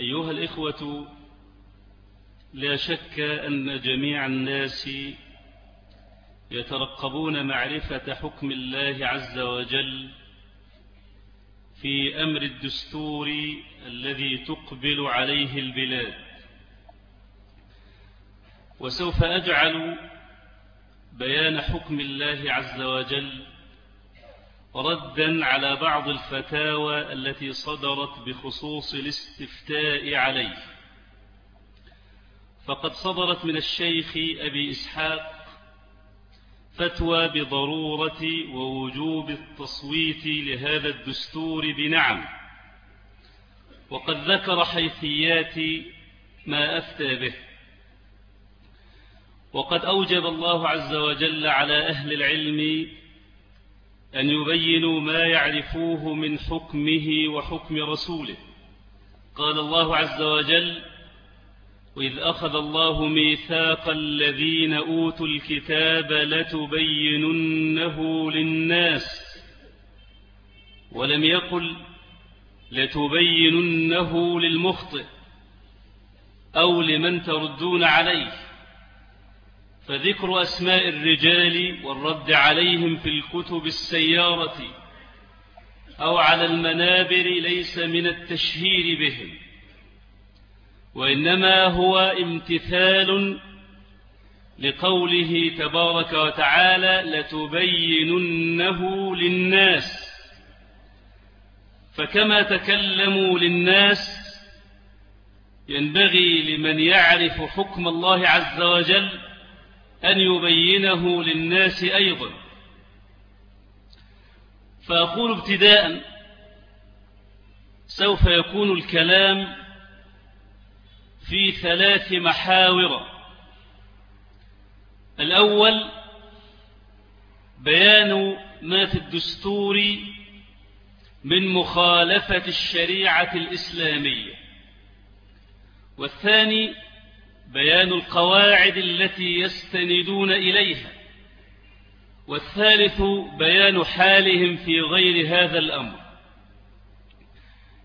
أيها الإخوة لا شك أن جميع الناس يترقبون معرفة حكم الله عز وجل في أمر الدستور الذي تقبل عليه البلاد. وسوف أجعل بيان حكم الله عز وجل ردا على بعض الفتاوى التي صدرت بخصوص الاستفتاء عليه. فقد صدرت من الشيخ أبي إسحاق فتوى بضرورة ووجوب التصويت لهذا الدستور بنعم. وقد ذكر حيثيات ما أفتى به. وقد أوجب الله عز وجل على أهل العلم أن يبينوا ما يعرفوه من حكمه وحكم رسوله. قال الله عز وجل وإذ أخذ الله ميثاق الذين أوتوا الكتاب لتبيننه للناس ولم يقل لتبيننه للمخطئ أو لمن تردون عليه. فذكر أسماء الرجال والرد عليهم في الكتب السيارة أو على المنابر ليس من التشهير بهم وإنما هو امتثال لقوله تبارك وتعالى لتبيننه للناس فكما تكلموا للناس ينبغي لمن يعرف حكم الله عز وجل أن يبينه للناس أيضا. فأقول ابتداء سوف يكون الكلام في ثلاث محاور. الأول بيان ما في الدستور من مخالفة الشريعة الإسلامية. والثاني بيان القواعد التي يستندون إليها. والثالث بيان حالهم في غير هذا الأمر.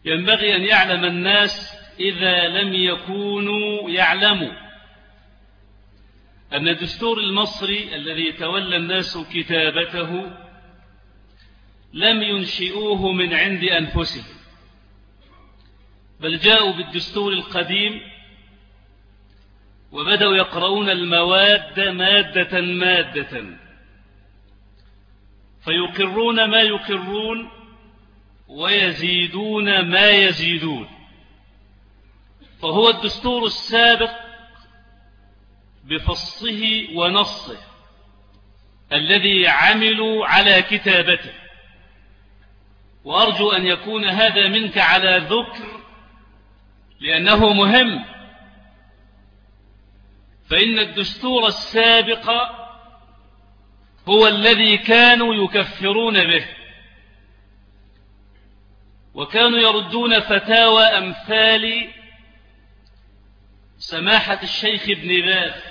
ينبغي أن يعلم الناس إذا لم يكونوا يعلموا. أن الدستور المصري الذي تولى الناس كتابته لم ينشئوه من عند أنفسهم بل جاءوا بالدستور القديم وبدأوا يقرؤون المواد مادة مادة. فيقرون ما يقرون ويزيدون ما يزيدون. فهو الدستور السابق بفصه ونصه الذي عملوا على كتابته. وأرجو أن يكون هذا منك على ذكر لأنه مهم. فإن الدستور السابق هو الذي كانوا يكفرون به. وكانوا يردون فتاوى أمثال سماحة الشيخ ابن باز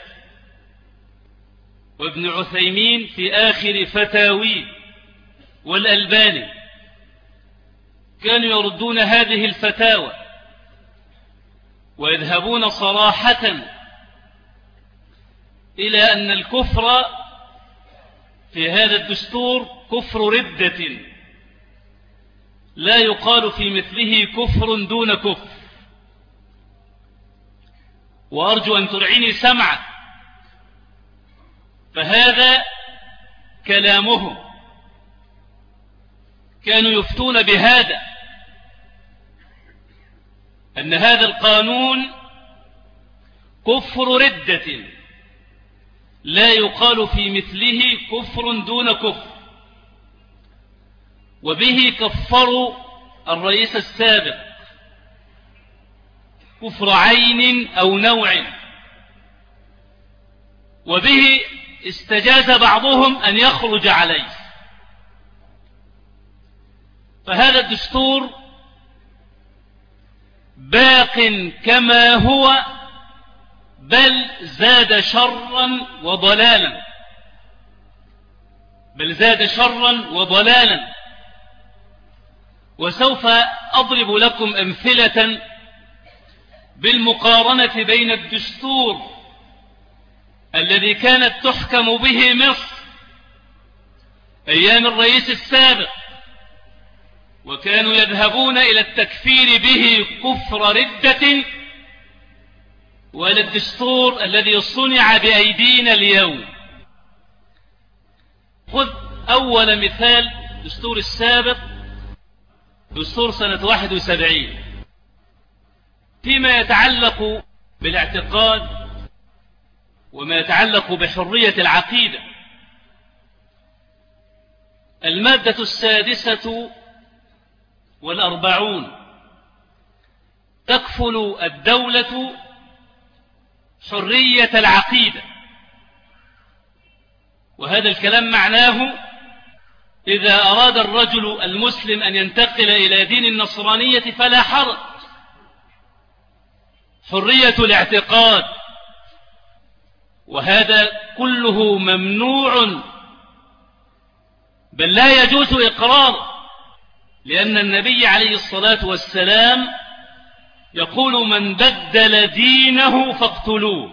وابن عثيمين في آخر فتاوي والألباني. كانوا يردون هذه الفتاوى ويذهبون صراحة إلى أن الكفر في هذا الدستور كفر ردة. لا يقال في مثله كفر دون كفر. وأرجو أن ترعيني سمعا. فهذا كلامهم. كانوا يفتون بهذا. أن هذا القانون كفر ردة. لا يقال في مثله كفر دون كفر. وبه كفروا الرئيس السابق. كفر عين أو نوع. وبه استجاز بعضهم أن يخرج عليه. فهذا الدستور باق كما هو بل زاد شرا وضلالا. بل زاد شرا وضلالا. وسوف أضرب لكم أمثلة بالمقارنة بين الدستور الذي كانت تحكم به مصر أيام الرئيس السابق وكانوا يذهبون إلى التكفير به كفر ردة وإلى الدستور الذي صنع بأيدينا اليوم. خذ أول مثال دستور السابق دستور سنة 71 فيما يتعلق بالاعتقاد وما يتعلق بحرية العقيدة. المادة السادسة والأربعون. تكفل الدولة حرية العقيدة. وهذا الكلام معناه إذا أراد الرجل المسلم أن ينتقل إلى دين النصرانية فلا حرج. حرية الاعتقاد. وهذا كله ممنوع. بل لا يجوز إقرار لأن النبي عليه الصلاة والسلام يقول من بدل دينه فاقتلوه.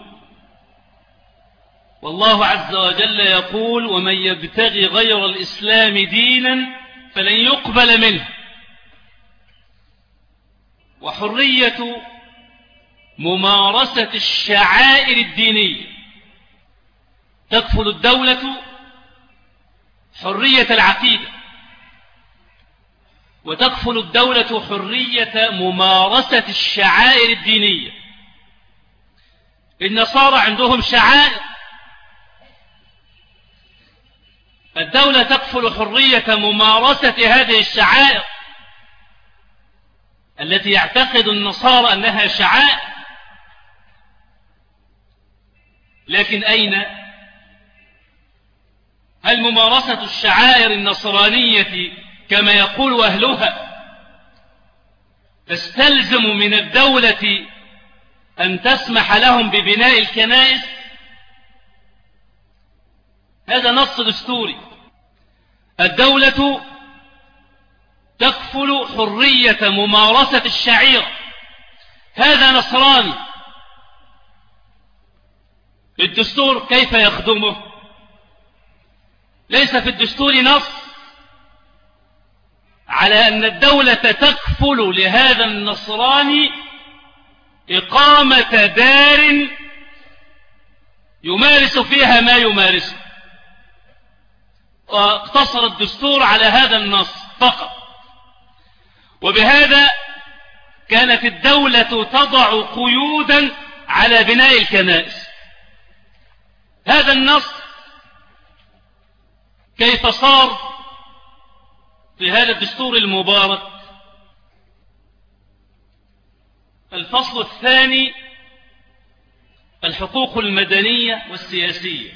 والله عز وجل يقول ومن يبتغي غير الإسلام دينا فلن يقبل منه. وحرية ممارسة الشعائر الدينية. تكفل الدولة حرية العقيدة. وتكفل الدولة حرية ممارسة الشعائر الدينية. النصارى عندهم شعائر. الدولة تكفل حرية ممارسة هذه الشعائر التي يعتقد النصارى أنها شعائر. لكن أين؟ هل ممارسة الشعائر النصرانية كما يقول أهلها تستلزم من الدولة أن تسمح لهم ببناء الكنائس. هذا نص دستوري. الدولة تكفل حرية ممارسة الشعيرة هذا نصراني. الدستور كيف يخدمه؟ ليس في الدستور نص. على أن الدولة تكفل لهذا النصراني إقامة دار يمارس فيها ما يمارسه. واقتصر الدستور على هذا النص فقط. وبهذا كانت الدولة تضع قيودا على بناء الكنائس. هذا النص كيف صار؟ في هذا الدستور المبارك الفصل الثاني الحقوق المدنية والسياسية.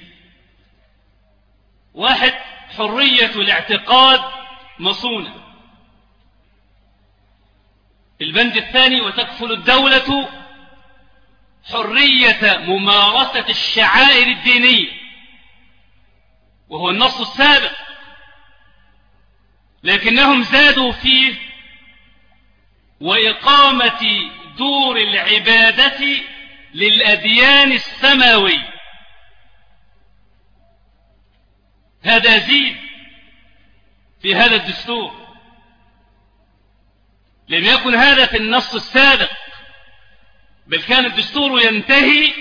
واحد حرية الاعتقاد مصونة. البند الثاني وتكفل الدولة حرية ممارسة الشعائر الدينية. وهو النص السابق لكنهم زادوا فيه وإقامة دور العبادة للأديان السماوية. هذا زيد في هذا الدستور. لم يكن هذا في النص السابق بل كان الدستور ينتهي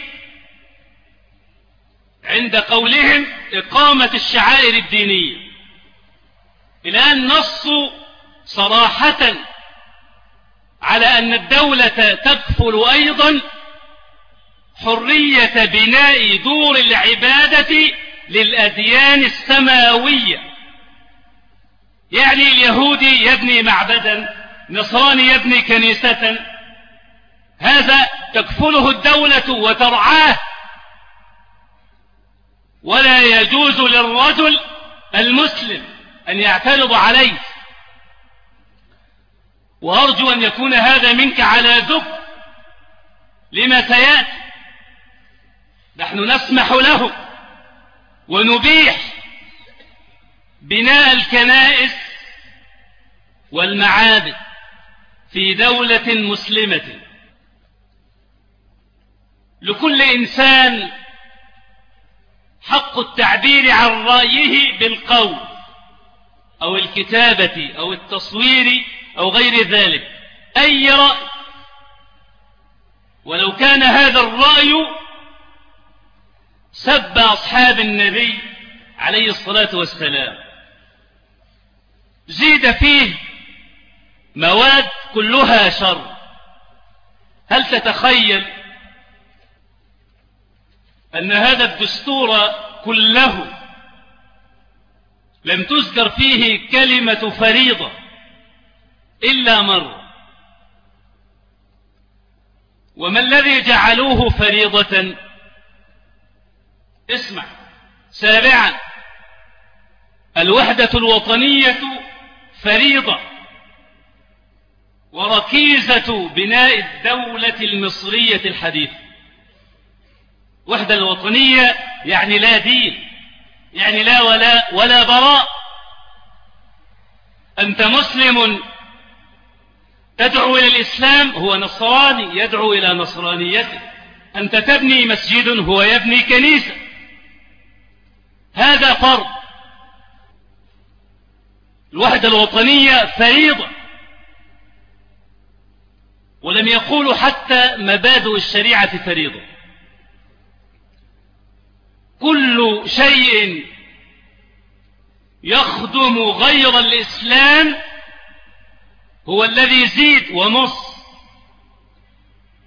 عند قولهم إقامة الشعائر الدينية. الآن نصوا صراحة على أن الدولة تكفل أيضا حرية بناء دور العبادة للأديان السماوية. يعني اليهودي يبني معبدا نصراني يبني كنيسة. هذا تكفله الدولة وترعاه. ولا يجوز للرجل المسلم أن يعترض عليه وأرجو أن يكون هذا منك على ذب. لما سيأتي. نحن نسمح له. ونبيح بناء الكنائس والمعابد في دولة مسلمة. لكل إنسان حق التعبير عن رأيه بالقول. أو الكتابة أو التصوير أو غير ذلك. أي رأي؟ ولو كان هذا الرأي سب أصحاب النبي عليه الصلاة والسلام. زيد فيه مواد كلها شر. هل تتخيل أن هذا الدستور كله لم تذكر فيه كلمة فريضة إلا مرة وما الذي جعلوه فريضة؟ اسمع سابعا. الوحدة الوطنية فريضة وركيزة بناء الدولة المصرية الحديثة. وحدة الوطنية يعني لا دين. يعني لا ولا ولا براء. أنت مسلم. تدعو إلى الإسلام هو نصراني يدعو إلى نصرانيته. أنت تبني مسجد هو يبني كنيسة. هذا فرض الوحدة الوطنية فريضة. ولم يقولوا حتى مبادئ الشريعة فريضة. كل شيء يخدم غير الإسلام هو الذي يزيد ونص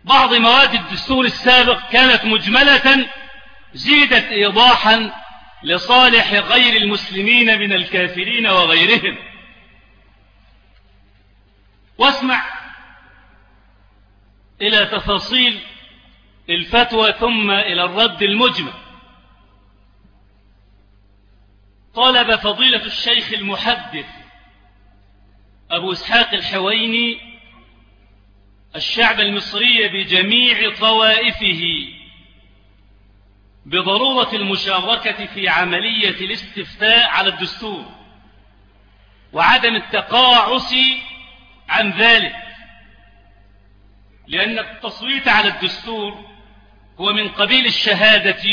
بعض مواد الدستور السابق كانت مجملة زيدت إيضاحا لصالح غير المسلمين من الكافرين وغيرهم. واسمع إلى تفاصيل الفتوى ثم إلى الرد المجمل. طلب فضيلة الشيخ المحدث أبو إسحاق الحويني الشعب المصري بجميع طوائفه بضرورة المشاركة في عملية الاستفتاء على الدستور وعدم التقاعس عن ذلك لأن التصويت على الدستور هو من قبيل الشهادة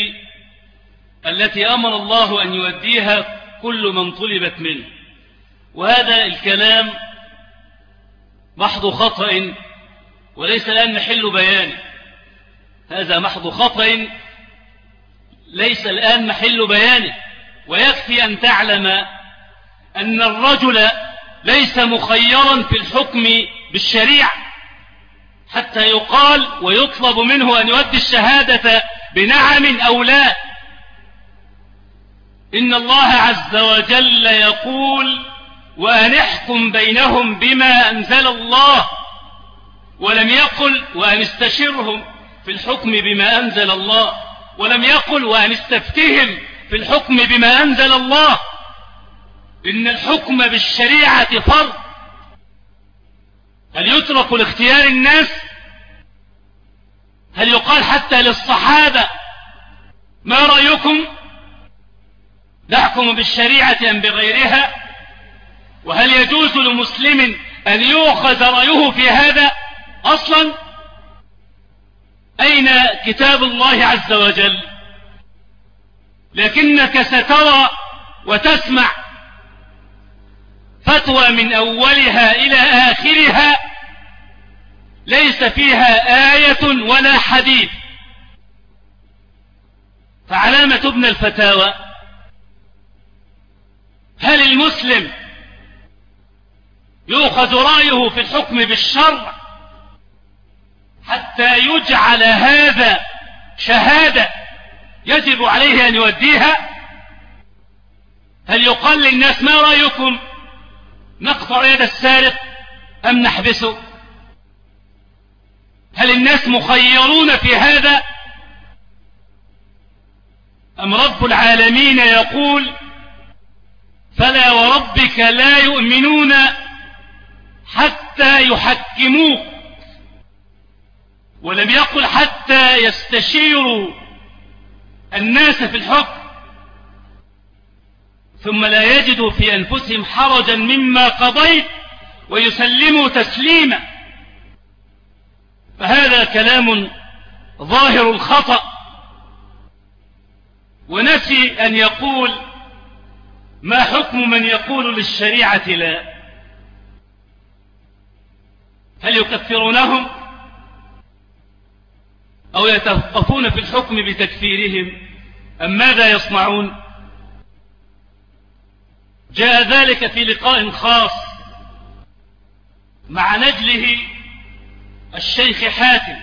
التي أمر الله أن يؤديها كل من طلبت منه. وهذا الكلام محض خطأ وليس الآن محل بيان. هذا محض خطأ ليس الآن محل بيانه ويكفي أن تعلم أن الرجل ليس مخيرا في الحكم بالشريعة. حتى يقال ويطلب منه أن يؤدي الشهادة بنعم أو لا. إن الله عز وجل يقول وأن احكم بينهم بما أنزل الله ولم يقل وأن استشرهم في الحكم بما أنزل الله ولم يقل وأن استفتهم في الحكم بما أنزل الله إن الحكم بالشريعة فرض. هل يترك لاختيار الناس؟ هل يقال حتى للصحابة ما رأيكم نحكم بالشريعة أم بغيرها؟ وهل يجوز لمسلم أن يؤخذ رأيه في هذا أصلا؟ أين كتاب الله عز وجل؟ لكنك سترى وتسمع فتوى من أولها إلى آخرها ليس فيها آية ولا حديث. فعلامة ابن الفتاوى هل المسلم يؤخذ رأيه في الحكم بالشرع حتى يجعل هذا شهادة يجب عليه أن يوديها هل يقال للناس ما رأيكم؟ نقطع يد السارق أم نحبسه هل الناس مخيرون في هذا؟ أم رب العالمين يقول فلا وربك لا يؤمنون حتى يحكموك. ولم يقل حتى يستشيروا الناس في الحكم. ثم لا يجدوا في أنفسهم حرجا مما قضيت ويسلموا تسليما. فهذا كلام ظاهر الخطأ. ونسي أن يقول ما حكم من يقول للشريعة لا؟ هل يكفرونهم؟ أو يتوقفون في الحكم بتكفيرهم؟ أم ماذا يصنعون؟ جاء ذلك في لقاء خاص مع نجله الشيخ حاتم.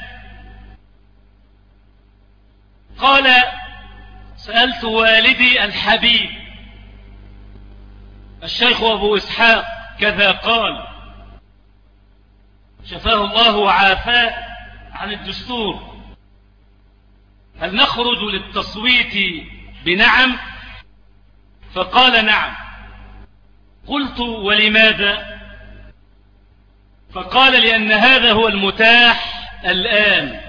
قال سألت والدي الحبيب الشيخ أبو إسحاق كذا قال شفاه الله وعافاه عن الدستور. هل نخرج للتصويت بنعم؟ فقال نعم. قلت ولماذا؟ فقال لأن هذا هو المتاح الآن.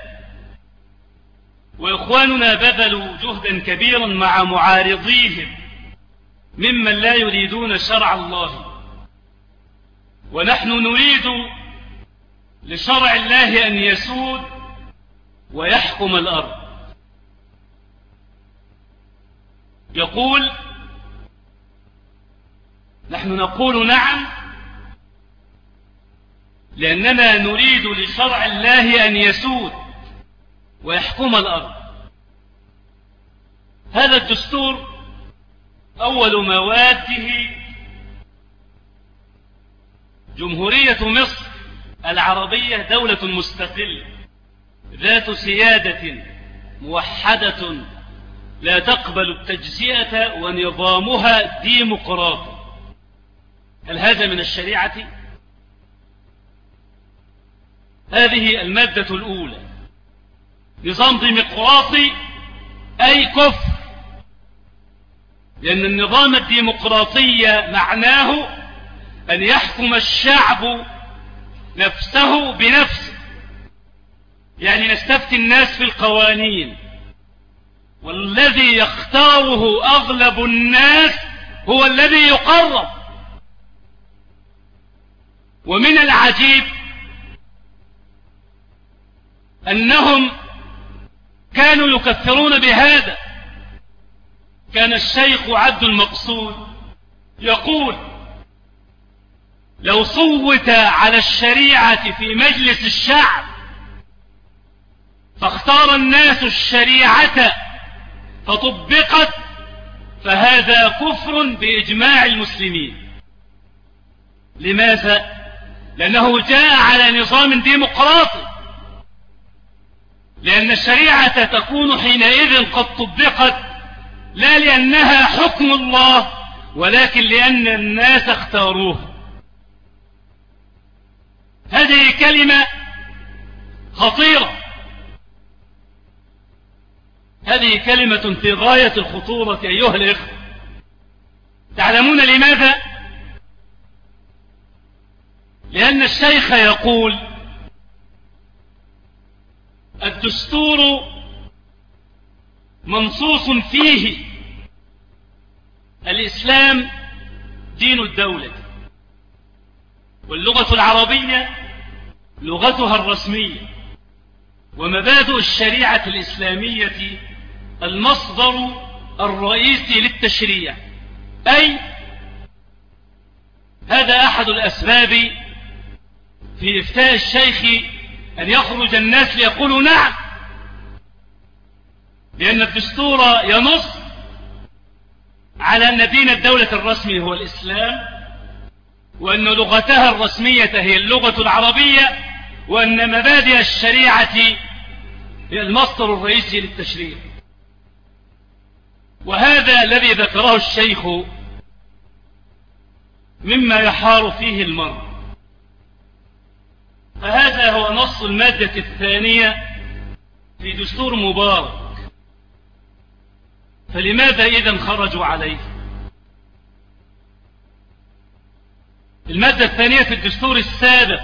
وإخواننا بذلوا جهدا كبيرا مع معارضيهم. ممن لا يريدون شرع الله. ونحن نريد لشرع الله أن يسود ويحكم الأرض. يقول نحن نقول نعم لأننا نريد لشرع الله أن يسود ويحكم الأرض. هذا الدستور أول مواده جمهورية مصر العربية دولة مستقلة ذات سيادة موحدة لا تقبل التجزئة ونظامها ديمقراطي. هل هذا من الشريعة؟ هذه المادة الأولى. نظام ديمقراطي أي كفر. لأن النظام الديمقراطي معناه أن يحكم الشعب نفسه بنفسه. يعني نستفتي الناس في القوانين. والذي يختاره أغلب الناس هو الذي يقرب ومن العجيب أنهم كانوا يكفرون بهذا. كان الشيخ عبد المقصود يقول لو صوت على الشريعة في مجلس الشعب فاختار الناس الشريعة فطبقت فهذا كفر بإجماع المسلمين لماذا؟ لأنه جاء على نظام ديمقراطي لأن الشريعة تكون حينئذ قد طبقت لا لأنها حكم الله ولكن لأن الناس اختاروه. هذه كلمة خطيرة. هذه كلمة في غاية الخطورة أيها الإخوة. تعلمون لماذا؟ لأن الشيخ يقول الدستور منصوص فيه. الإسلام دين الدولة. واللغة العربية لغتها الرسمية. ومبادئ الشريعة الإسلامية المصدر الرئيسي للتشريع. أي هذا أحد الأسباب في إفتاء الشيخ أن يخرج الناس ليقولوا نعم. لأن الدستور ينص على أن دين الدولة الرسمي هو الإسلام وأن لغتها الرسمية هي اللغة العربية وأن مبادئ الشريعة هي المصدر الرئيسي للتشريع. وهذا الذي ذكره الشيخ مما يحار فيه المرء. فهذا هو نص المادة الثانية في دستور مبارك. فلماذا إذا خرجوا عليه؟ المادة الثانية في الدستور السابق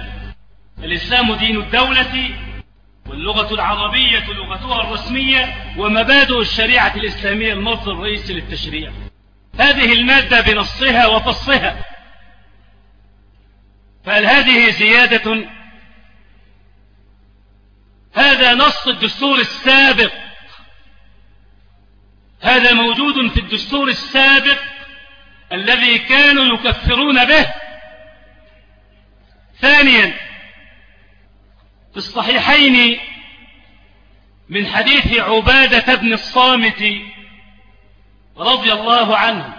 الإسلام دين الدولة واللغة العربية لغتها الرسمية ومبادئ الشريعة الإسلامية المصدر الرئيسي للتشريع. هذه المادة بنصها وفصها. فهل هذه زيادة؟ هذا نص الدستور السابق. هذا موجود في الدستور السابق الذي كانوا يكفرون به. ثانيا في الصحيحين من حديث عبادة بن الصامت رضي الله عنه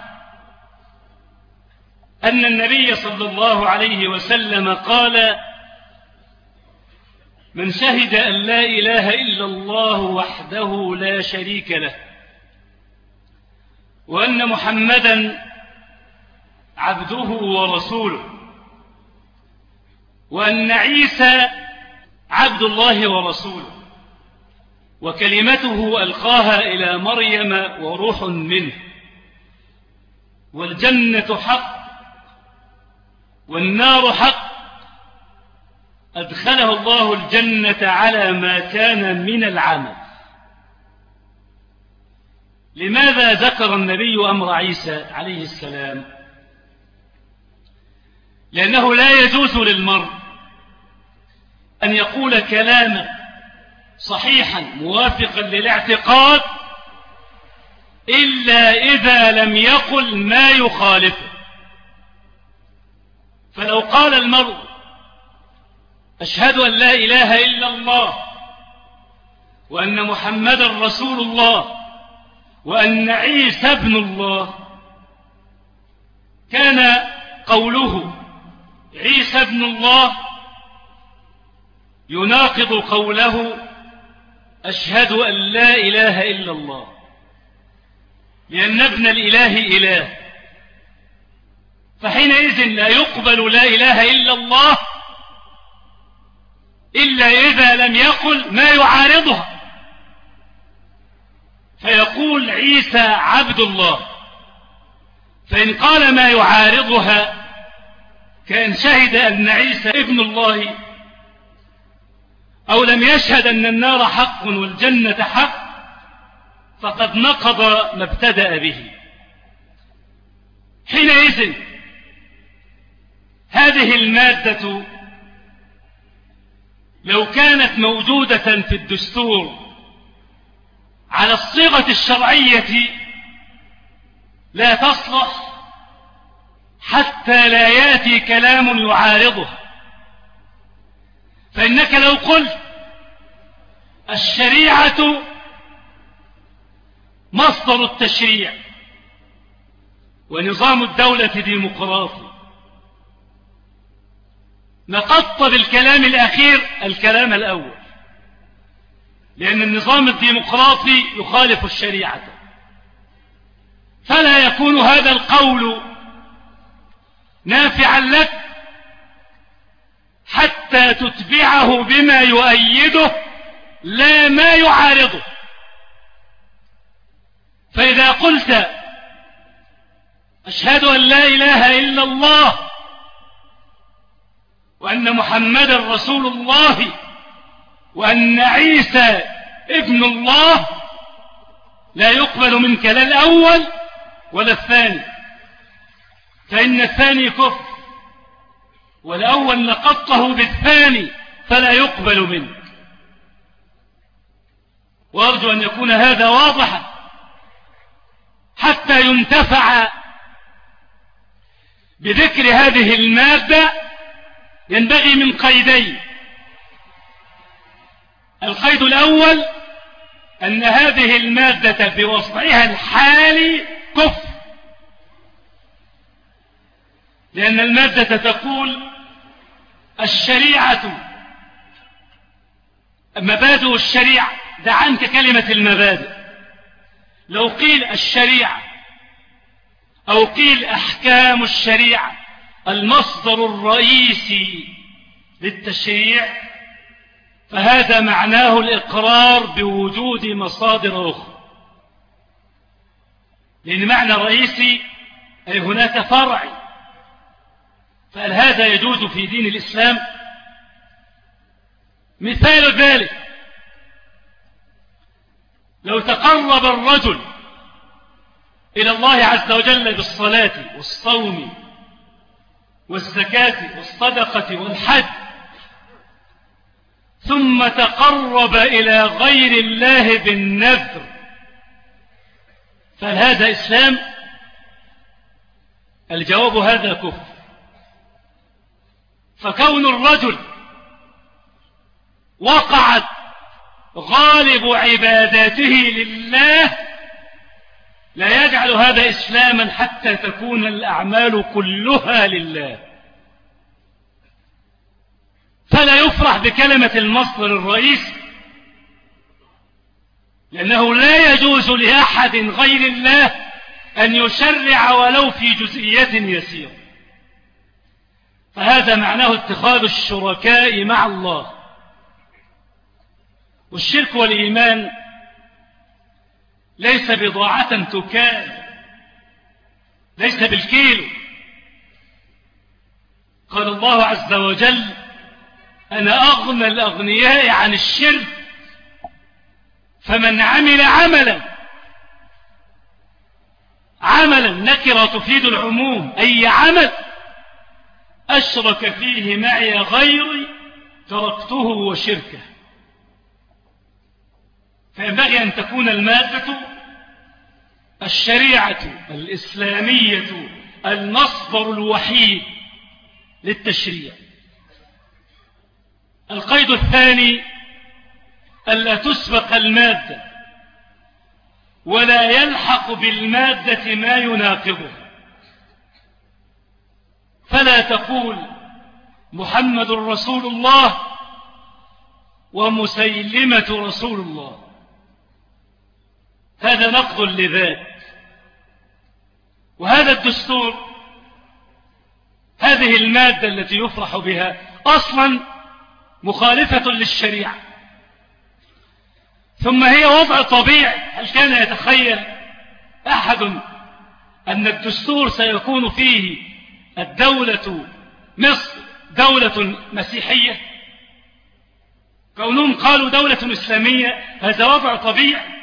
أن النبي صلى الله عليه وسلم قال من شهد أن لا إله إلا الله وحده لا شريك له وأن محمدا عبده ورسوله وأن عيسى عبد الله ورسوله وكلمته ألقاها إلى مريم وروح منه. والجنة حق والنار حق. أدخله الله الجنة على ما كان من العمل. لماذا ذكر النبي أمر عيسى عليه السلام؟ لأنه لا يجوز للمرء أن يقول كلاما صحيحا موافقا للاعتقاد إلا إذا لم يقل ما يخالفه. فلو قال المرء أشهد أن لا إله إلا الله وأن محمد رسول الله وأن عيسى ابن الله كان قوله عيسى ابن الله يناقض قوله أشهد أن لا إله إلا الله لأن ابن الإله إله. فحينئذ لا يقبل لا إله إلا الله إلا إذا لم يقل ما يعارضها. فيقول عيسى عبد الله. فإن قال ما يعارضها كان شهد أن عيسى ابن الله أو لم يشهد أن النار حق والجنة حق فقد نقض ما ابتدأ به. حينئذ هذه المادة لو كانت موجودة في الدستور على الصيغة الشرعية لا تصلح حتى لا يأتي كلام يعارضها فإنك لو قلت الشريعة مصدر التشريع ونظام الدولة ديمقراطي. نقضت بالكلام الأخير الكلام الأول. لأن النظام الديمقراطي يخالف الشريعة. ولا يكون هذا القول نافعا لك حتى تتبعه بما يؤيده لا ما يعارضه. فإذا قلت أشهد أن لا إله إلا الله وأن محمد رسول الله وأن عيسى ابن الله لا يقبل منك لا الأول ولا الثاني. فإن الثاني كفر والأول نقضته بالثاني فلا يقبل منك. وأرجو أن يكون هذا واضحا. حتى ينتفع بذكر هذه المادة ينبغي من قيدين. القيد الأول أن هذه المادة بوضعها الحالي كفر لأن المادة تقول الشريعة مبادئ الشريعة. دع عنك كلمة المبادئ. لو قيل الشريعة أو قيل أحكام الشريعة المصدر الرئيسي للتشريع فهذا معناه الإقرار بوجود مصادر أخرى. لأن معنى رئيسي أي هناك فرع فهل هذا يجوز في دين الإسلام؟ مثال ذلك لو تقرب الرجل إلى الله عز وجل بالصلاة والصوم والزكاة والصدقة والحج ثم تقرب إلى غير الله بالنذر. فهل هذا إسلام؟ الجواب هذا كفر. فكون الرجل وقعت غالب عباداته لله لا يجعل هذا إسلاما حتى تكون الأعمال كلها لله. فلا يفرح بكلمة المصدر الرئيس لأنه لا يجوز لأحد غير الله أن يشرع ولو في جزئية يسيرة. فهذا معناه اتخاذ الشركاء مع الله. والشرك والإيمان ليس بضاعة تكال ليس بالكيلو قال الله عز وجل أنا أغنى الأغنياء عن الشرك فمن عمل عملا عملا نكرة تفيد العموم أي عمل أشرك فيه معي غيري تركته وشركه. فينبغي أن تكون المادة الشريعة الإسلامية المصدر الوحيد للتشريع. القيد الثاني ألا تسبق المادة ولا يلحق بالمادة ما يناقضها فلا تقول محمد رسول الله ومسيلمة رسول الله. هذا نقض لذات وهذا الدستور هذه المادة التي يفرح بها أصلا مخالفة للشريعة. ثم هي وضع طبيعي. هل كان يتخيل أحد أن الدستور سيكون فيه الدولة مصر دولة مسيحية؟ كونهم قالوا دولة إسلامية هذا وضع طبيعي.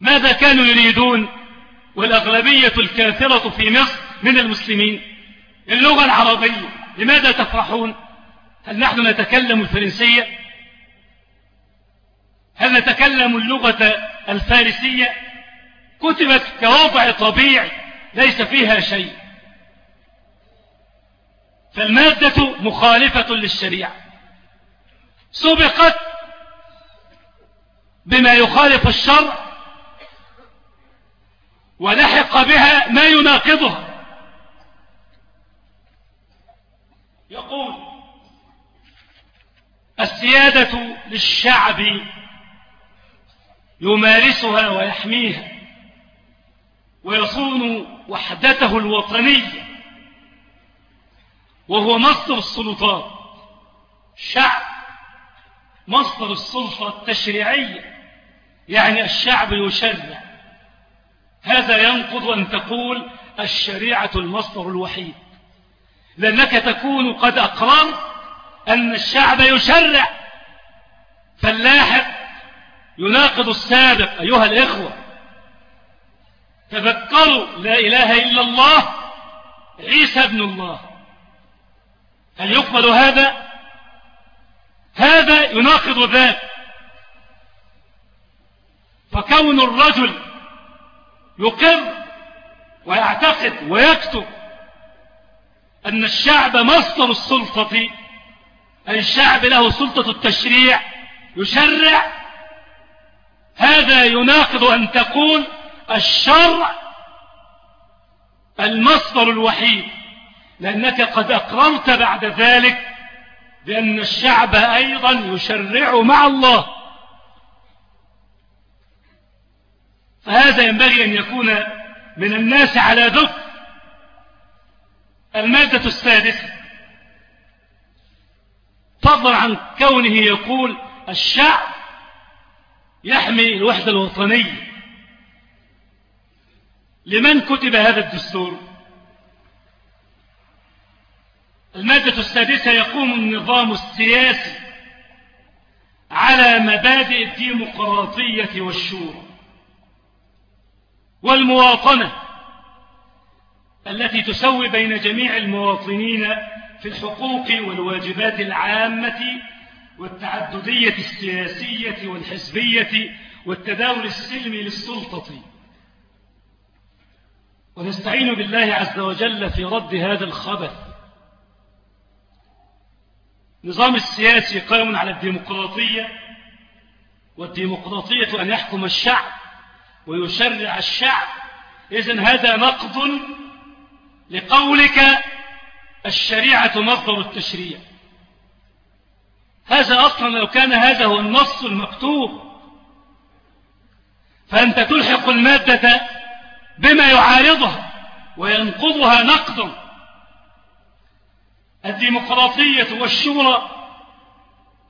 ماذا كانوا يريدون؟ والأغلبية الكافرة في مصر من المسلمين. اللغة العربية لماذا تفرحون؟ هل نحن نتكلم الفرنسية؟ هل نتكلم اللغة الفارسية؟ كتبت كوضع طبيعي ليس فيها شيء. فالمادة مخالفة للشريعة. سبقت بما يخالف الشرع ولحق بها ما يناقضها. يقول السيادة للشعب يمارسها ويحميها ويصون وحدته الوطنية وهو مصدر السلطات. شعب مصدر السلطة التشريعية يعني الشعب يشرع. هذا ينقض أن تقول الشريعة المصدر الوحيد لأنك تكون قد أقررت أن الشعب يشرع. فاللاحق يناقض السابق أيها الإخوة. تذكروا لا إله إلا الله عيسى ابن الله. هل يقبل هذا؟ هذا يناقض ذاك فكون الرجل يقر ويعتقد ويكتب أن الشعب مصدر السلطة الشعب له سلطة التشريع يشرع. هذا يناقض أن تقول الشرع المصدر الوحيد لأنك قد أقررت بعد ذلك بأن الشعب أيضا يشرع مع الله. فهذا ينبغي أن يكون من الناس على ذكر المادة السادسة. فضلا عن كونه يقول الشعب يحمي الوحدة الوطنية. لمن كتب هذا الدستور؟ المادة السادسة يقوم النظام السياسي على مبادئ الديمقراطية والشورى والمواطنة التي تسوي بين جميع المواطنين في الحقوق والواجبات العامة والتعددية السياسية والحزبية والتداول السلمي للسلطة. ونستعين بالله عز وجل في رد هذا الخبث نظام السياسي قائم على الديمقراطية والديمقراطية أن يحكم الشعب ويشرع الشعب. إذن هذا نقض لقولك الشريعة مصدر التشريع. هذا أصلا لو كان هذا هو النص المكتوب فأنت تلحق المادة بما يعارضها وينقضها نقضا الديمقراطية والشورى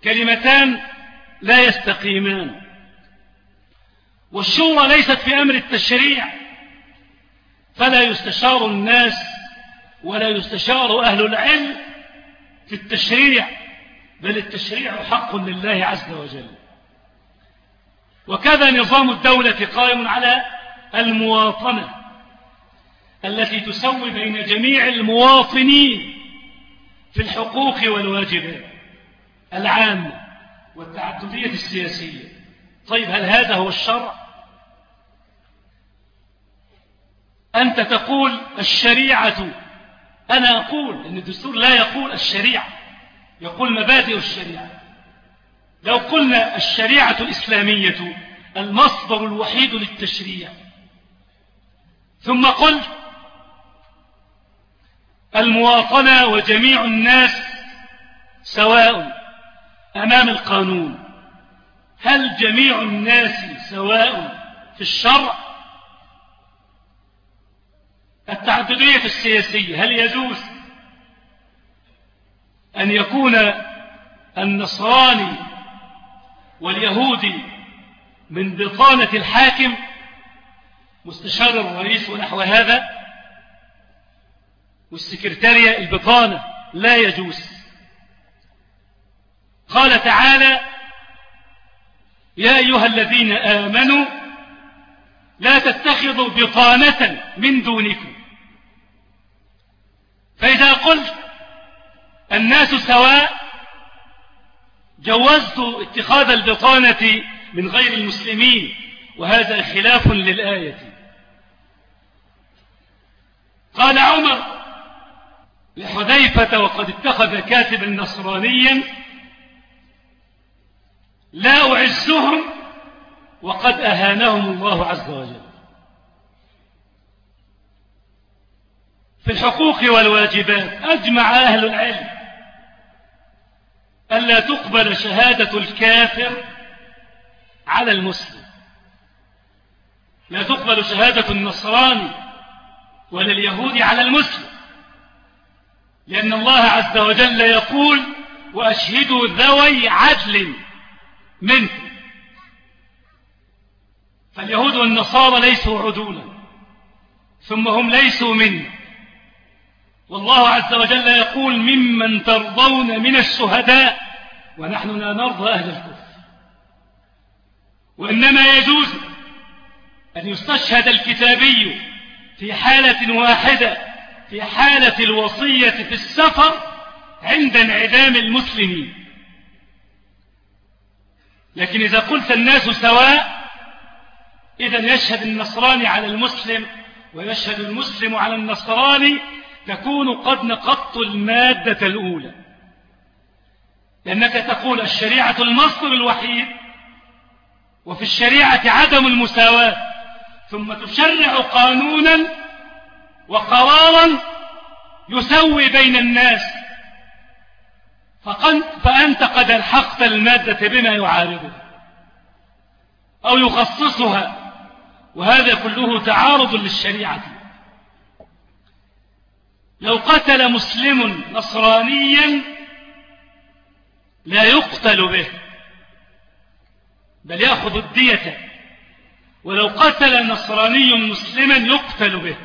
كلمتان لا يستقيمان. والشورى ليست في أمر التشريع فلا يستشار الناس ولا يستشار أهل العلم في التشريع بل التشريع حق لله عز وجل. وكذا نظام الدولة قائم على المواطنة التي تسوي بين جميع المواطنين في الحقوق والواجبات العامة والتعددية السياسية. طيب هل هذا هو الشرع؟ أنت تقول الشريعة أنا أقول أن الدستور لا يقول الشريعة يقول مبادئ الشريعة. لو قلنا الشريعة الإسلامية المصدر الوحيد للتشريع ثم قلت المواطنة وجميع الناس سواء أمام القانون هل جميع الناس سواء في الشرع؟ التعددية السياسية هل يجوز أن يكون النصراني واليهودي من بطانة الحاكم مستشار الرئيس ونحو هذا؟ والسكرتارية البطانة لا يجوز. قال تعالى يا أيها الذين آمنوا لا تتخذوا بطانة من دونكم. فإذا قلت الناس سواء جوزت اتخاذ البطانة من غير المسلمين وهذا خلاف للآية. قال عمر لحذيفة وقد اتخذ كاتبا نصرانيا لا أعزهم وقد أهانهم الله عز وجل. في الحقوق والواجبات. أجمع أهل العلم. ألا تقبل شهادة الكافر على المسلم. لا تقبل شهادة النصراني ولا اليهود على المسلم. لأن الله عز وجل يقول وأشهدوا ذوي عدل منكم. فاليهود والنصارى ليسوا عدولا. ثم هم ليسوا منا والله عز وجل يقول ممن ترضون من الشهداء ونحن لا نرضى أهل الكفر. وإنما يجوز أن يستشهد الكتابي في حالة واحدة في حالة الوصية في السفر عند انعدام المسلمين. لكن إذا قلت الناس سواء إذا يشهد النصراني على المسلم ويشهد المسلم على النصراني تكون قد نقضت المادة الأولى. لأنك تقول الشريعة المصدر الوحيد وفي الشريعة عدم المساواة ثم تشرع قانونا وقرارا يسوي بين الناس. فأنت قد ألحقت المادة بما يعارضها أو يخصصها وهذا كله تعارض للشريعة. لو قتل مسلم نصرانيا لا يقتل به بل يأخذ الدية. ولو قتل نصراني مسلما يقتل به.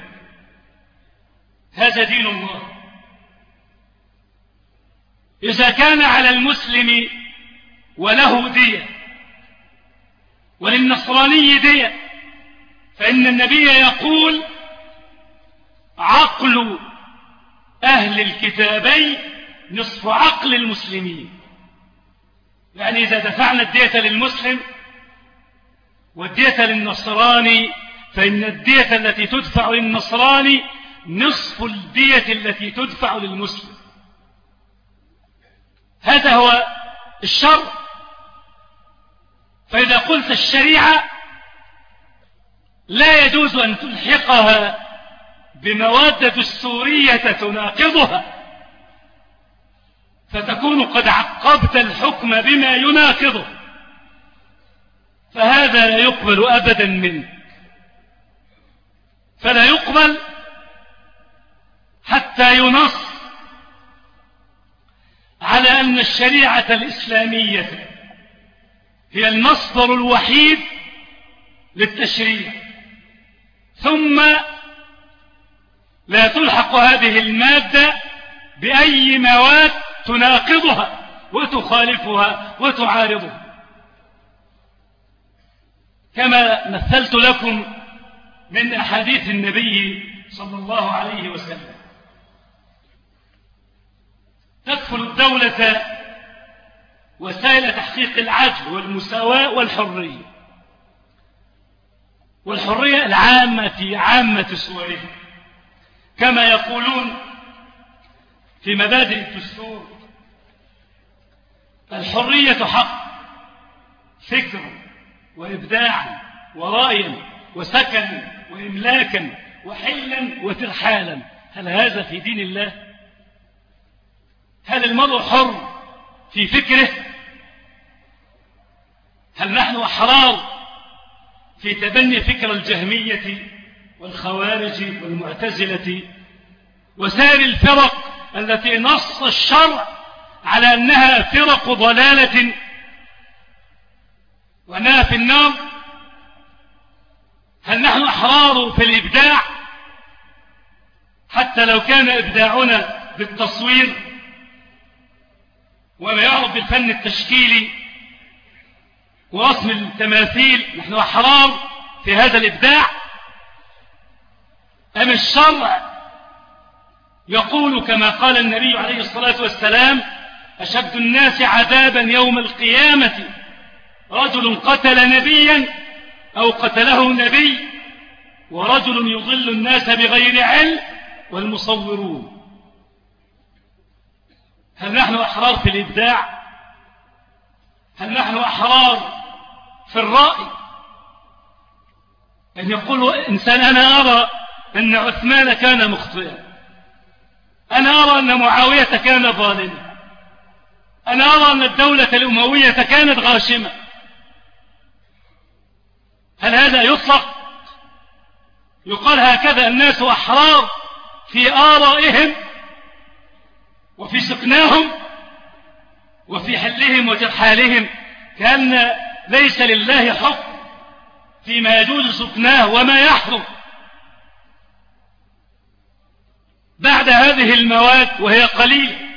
هذا دين الله. إذا كان على المسلم وله دية وللنصراني دية فإن النبي يقول عقل أهل الكتابين نصف عقل المسلمين. يعني إذا دفعنا الدية للمسلم والدية للنصراني فإن الدية التي تدفع للنصراني نصف الدية التي تدفع للمسلم. هذا هو الشر فإذا قلت الشريعة لا يجوز أن تلحقها بمواد دستورية تناقضها. فتكون قد عقبت الحكم بما يناقضه. فهذا لا يقبل أبدا منك. فلا يقبل حتى ينص على أن الشريعة الإسلامية هي المصدر الوحيد للتشريع. ثم لا تلحق هذه المادة بأي مواد تناقضها وتخالفها وتعارضها. كما مثلت لكم من أحاديث النبي صلى الله عليه وسلم. تدخل الدولة وسائل تحقيق العدل والمساواة والحرية. والحرية العامة في عامة صورها كما يقولون في مبادئ الدستور الحرية حق فكر وإبداعا ورأيا وسكنا وإملاكا وحلا وترحالا هل هذا في دين الله؟ هل المرء حر في فكره؟ هل نحن أحرار في تبني فكر الجهمية؟ والخوارج والمعتزلة وسائر الفرق التي نص الشرع على أنها فرق ضلالة وأنها في النار هل نحن أحرار في الإبداع؟ حتى لو كان إبداعنا بالتصوير وما يعرف بالفن التشكيلي ورسم التماثيل نحن أحرار في هذا الإبداع؟ أم الشرع يقول كما قال النبي عليه الصلاة والسلام أشد الناس عذابا يوم القيامة رجل قتل نبيا أو قتله نبي ورجل يضل الناس بغير علم والمصورون هل نحن أحرار في الإبداع؟ هل نحن أحرار في الرأي؟ أن يقول إنسان أنا أرى أن عثمان كان مخطئا. أنا أرى أن معاوية كان ظالما. أنا أرى أن الدولة الأموية كانت غاشمة. هل هذا يطلق؟ يقال هكذا الناس أحرار في آرائهم وفي سكناهم وفي حلهم وترحالهم كأن ليس لله حكم فيما يجوز سكناه وما يحرم. بعد هذه المواد وهي قليلة.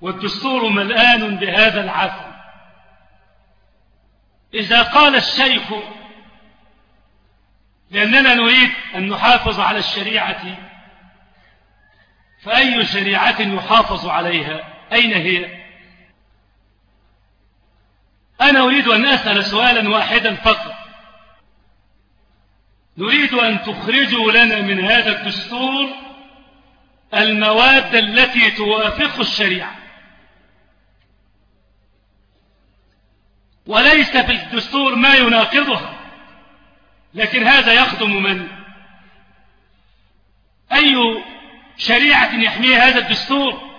والدستور ملآن بهذا العفو إذا قال الشيخ لأننا نريد أن نحافظ على الشريعة فأي شريعة يحافظ عليها؟ أين هي؟ أنا أريد أن أسأل سؤالا واحدا فقط. نريد أن تخرجوا لنا من هذا الدستور المواد التي توافق الشريعة. وليس في الدستور ما يناقضها لكن هذا يخدم من؟ أي شريعة يحميها هذا الدستور؟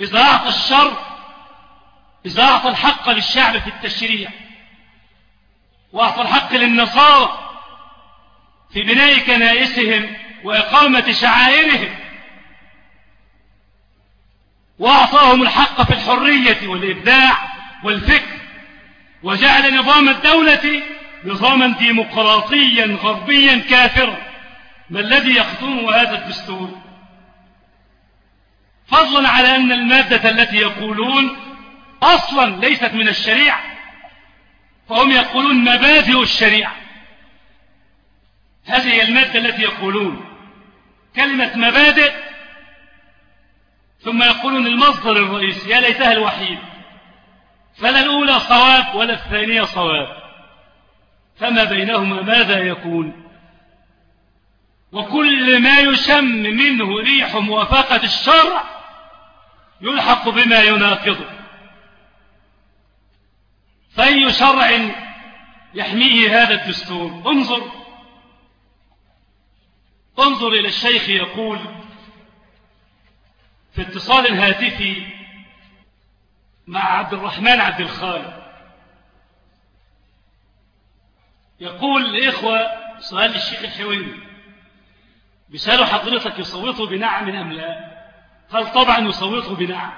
إذا أعطى الشر إذا أعطى الحق للشعب في التشريع وأعطى الحق للنصارى في بناء كنائسهم وإقامة شعائرهم. وأعطاهم الحق في الحرية والإبداع والفكر. وجعل نظام الدولة نظاما ديمقراطيا غربيا كافرا. ما الذي يخدمه هذا الدستور؟ فضلا على أن المادة التي يقولون أصلا ليست من الشريعة. فهم يقولون مبادئ الشريعة. هذه هي المادة التي يقولون. كلمة مبادئ ثم يقولون المصدر الرئيسي يا ليتها الوحيد. فلا الأولى صواب ولا الثانية صواب. فما بينهما ماذا يكون؟ وكل ما يشم منه ريح موافقة الشرع يلحق بما يناقضه. فأي شرع يحميه هذا الدستور؟ انظر انظر إلى الشيخ يقول في اتصال هاتفي مع عبد الرحمن عبد الخالق. يقول الإخوة سؤال للشيخ الحويني. بيسألوا حضرتك يصوتوا بنعم أم لا؟ قال طبعا يصوتوا بنعم؟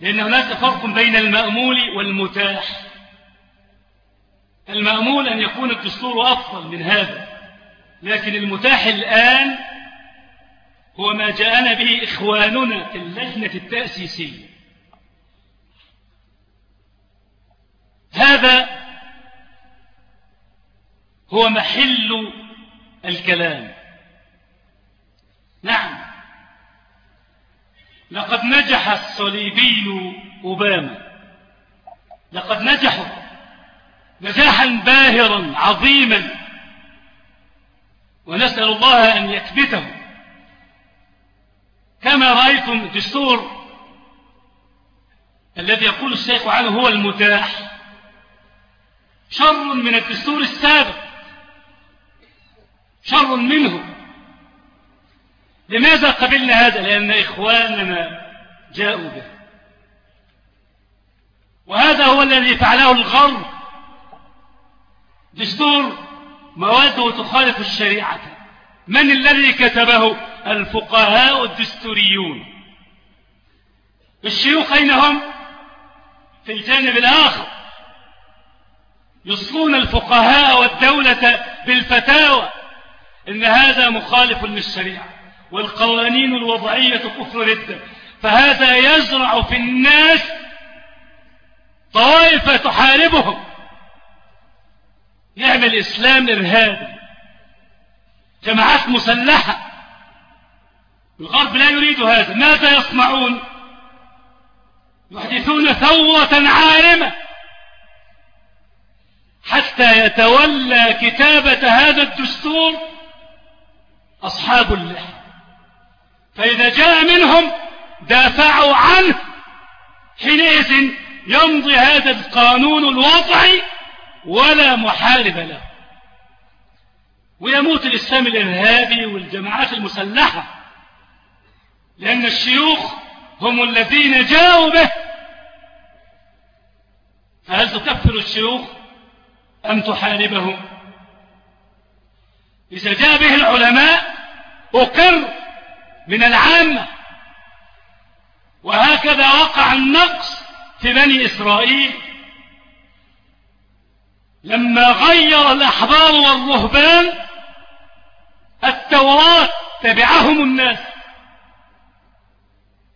لأن هناك فرق بين المأمول والمتاح. المأمول أن يكون الدستور أفضل من هذا. لكن المتاح الآن هو ما جاءنا به إخواننا في اللجنة التأسيسية. هذا هو محل الكلام. نعم. لقد نجح الصليبي أوباما. لقد نجحوا نجاحا باهرا عظيما. ونسأل الله أن يثبته. كما رأيتم الدستور الذي يقول الشيخ عنه هو المتاح. شر من الدستور السابق. شر منه. لماذا قبلنا هذا؟ لأن إخواننا جاءوا به. وهذا هو الذي فعله الغرب. دستور مواده تخالف الشريعة. من الذي كتبه؟ الفقهاء الدستوريون. الشيوخ أين هم في الجانب الآخر. يصلون الفقهاء والدولة بالفتاوى إن هذا مخالف للشريعة والقوانين الوضعية كفر ردة. فهذا يزرع في الناس طوائف تحاربهم. يعمل إسلام إرهابي. جماعات مسلحة. الغرب لا يريد هذا. ماذا يصنعون؟ يحدثون ثورة عارمة. حتى يتولى كتابة هذا الدستور أصحاب اللحى فإذا جاء منهم دافعوا عنه حينئذ يمضي هذا القانون الوضعي ولا محارب له. ويموت الإسلام الإرهابي والجماعات المسلحة لأن الشيوخ هم الذين جاءوا به. فهل تكفر الشيوخ أم تحاربهم؟ إذا جاء به العلماء أقر من العامة. وهكذا وقع النقص في بني إسرائيل لما غير الأحبار والرهبان التوراة تبعهم الناس.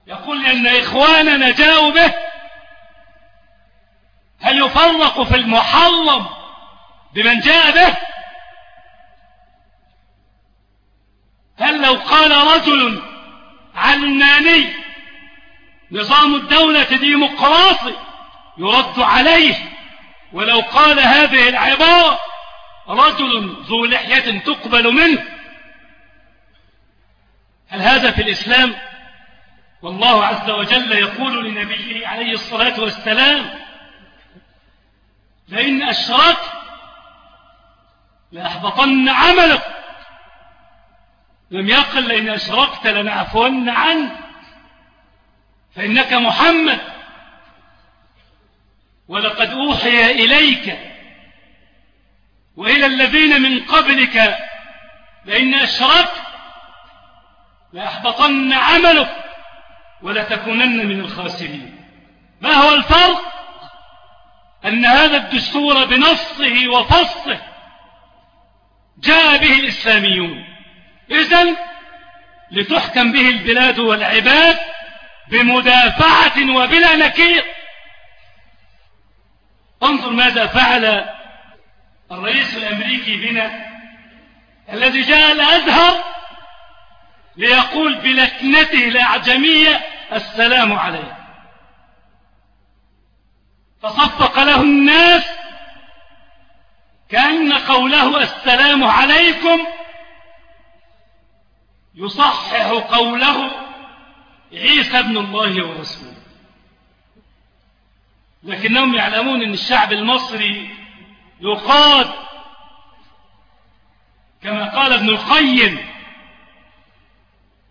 يقول لأن إخواننا جاءوا به هل يفرق في المحرم بمن جاء به؟ هل لو قال رجل علماني نظام الدولة ديمقراطي يرد عليه ولو قال هذه العبارة رجل ذو لحية تقبل منه. هل هذا في الإسلام؟ والله عز وجل يقول لنبيه عليه الصلاة والسلام لئن أشركت لأحبطن عملك. لم يقل لئن أشركت لنعفون عنك. فإنك محمد. ولقد أوحي إليك وإلى الذين من قبلك لئن أشركت لأحبطن عملك ولتكونن من الخاسرين. ما هو الفرق؟ أن هذا الدستور بنصه وفصه جاء به الإسلاميون. إذن لتحكم به البلاد والعباد بمدافعة وبلا نكير. انظر ماذا فعل الرئيس الأمريكي بنا الذي جاء الأزهر ليقول بلكنته الأعجمية السلام عليكم فصفق له الناس كأن قوله السلام عليكم يصحح قوله عيسى ابن الله ورسوله. لكنهم يعلمون أن الشعب المصري يقاد كما قال ابن القيم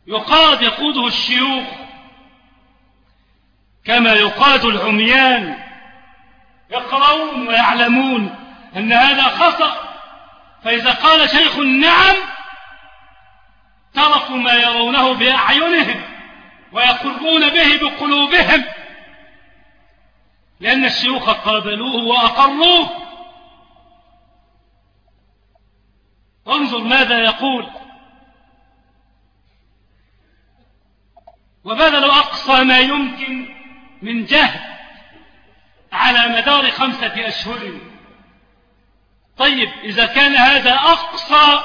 يقاد يقوده الشيوخ كما يقاد العميان. يقرؤون ويعلمون أن هذا خطأ فإذا قال شيخ نعم تركوا ما يرونه بأعينهم ويقرون به بقلوبهم. لأن الشيوخ قابلوه وأقروه. انظر ماذا يقول. وبذلوا أقصى ما يمكن من جهد على مدار خمسة أشهر؟ طيب إذا كان هذا أقصى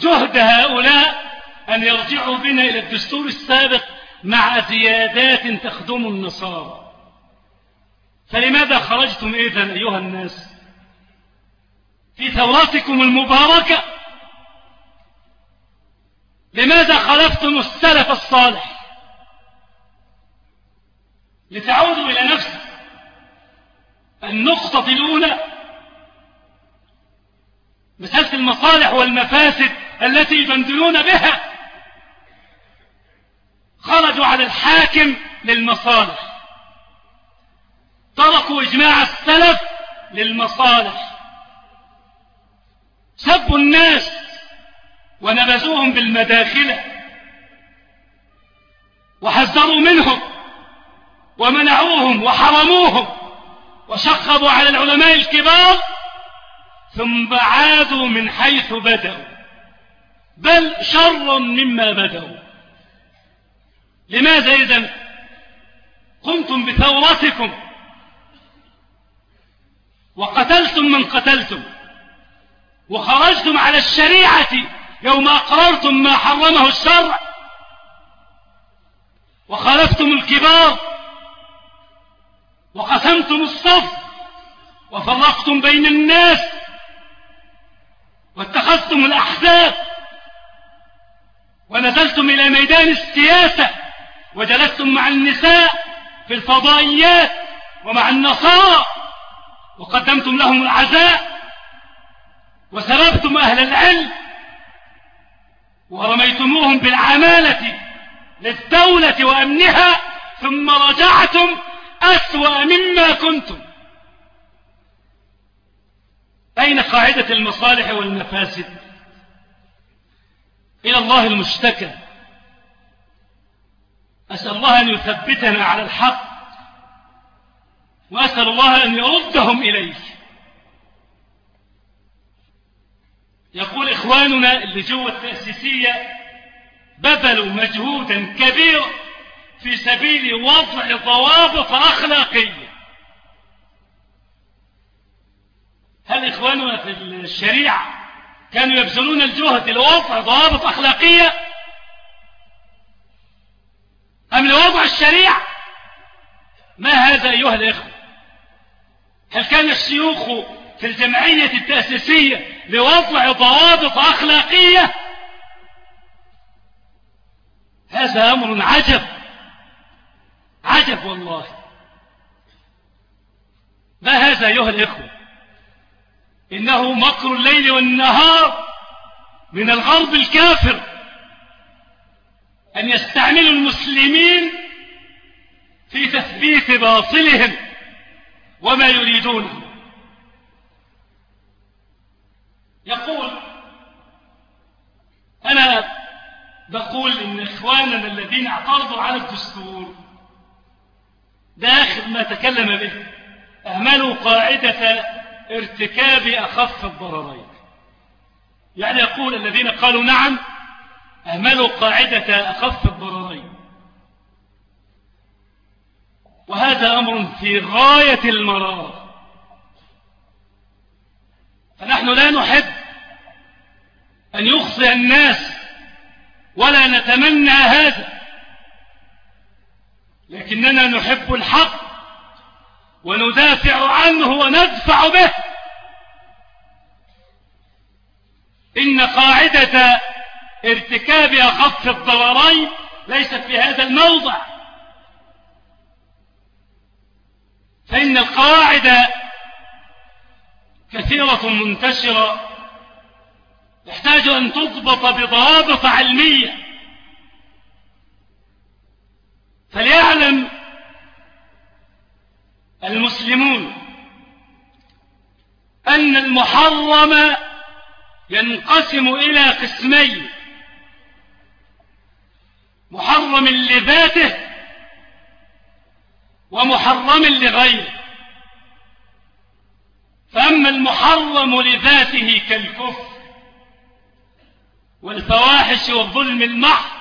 جهد هؤلاء أن يرجعوا بنا إلى الدستور السابق مع زيادات تخدم النصارى. فلماذا خرجتم إذن أيها الناس؟ في ثوراتكم المباركة؟ لماذا خلفتم السلف الصالح؟ لتعودوا إلى نفس النقطة الأولى؟ مسألة المصالح والمفاسد التي يبندلون بها؟ خرجوا على الحاكم للمصالح. تركوا إجماع السلف للمصالح. سبوا الناس ونبذوهم بالمداخلة. وحذروا منهم ومنعوهم وحرموهم وشخبوا على العلماء الكبار ثم عادوا من حيث بدأوا. بل شر مما بدأوا. لماذا إذن؟ قمتم بثورتكم وقتلتم من قتلتم وخرجتم على الشريعة يوم أقررتم ما حرمه الشرع وخالفتم الكبار وقسمتم الصف وفرقتم بين الناس واتخذتم الأحزاب ونزلتم إلى ميدان السياسة وجلستم مع النساء في الفضائيات ومع النصارى. وقدمتم لهم العزاء وسربتم أهل العلم ورميتموهم بالعمالة للدولة وأمنها ثم رجعتم أسوأ مما كنتم. أين قاعدة المصالح والمفاسد؟ إلى الله المشتكى. أسأل الله أن يثبتنا على الحق وأسأل الله أن يردهم إليه يقول إخواننا اللي جوه التأسيسية بذلوا مجهودا كبيرا في سبيل وضع ضوابط أخلاقية. هل إخواننا في الشريعة كانوا يبذلون الجهد لوضع ضوابط أخلاقية؟ أم لوضع الشريعة؟ ما هذا أيها الإخوة؟ هل كان الشيوخ في الجمعية التأسيسية لوضع ضوابط أخلاقية؟ هذا أمر عجب. عجب والله. ما هذا أيها الإخوة؟ إنه مكر الليل والنهار من الغرب الكافر أن يستعملوا المسلمين في تثبيت باطلهم. وما يريدونه يقول أنا بقول إن إخواننا الذين أعترضوا على الدستور آخر ما تكلم به. أهملوا قاعدة ارتكاب أخف الضررين. يعني يقول الذين قالوا نعم أهملوا قاعدة أخف الضررين. وهذا أمر في غاية المرار. فنحن لا نحب أن يخطئ الناس ولا نتمنى هذا لكننا نحب الحق وندافع عنه وندفع به. إن قاعدة ارتكاب أخف الضررين ليست في هذا الموضع. فإن القواعد كثيرة منتشرة يحتاج أن تضبط بضوابط علمية. فليعلم المسلمون أن المحرم ينقسم إلى قسمين محرم لذاته ومحرم لغيره. فأما المحرم لذاته كالكفر والفواحش والظلم المحض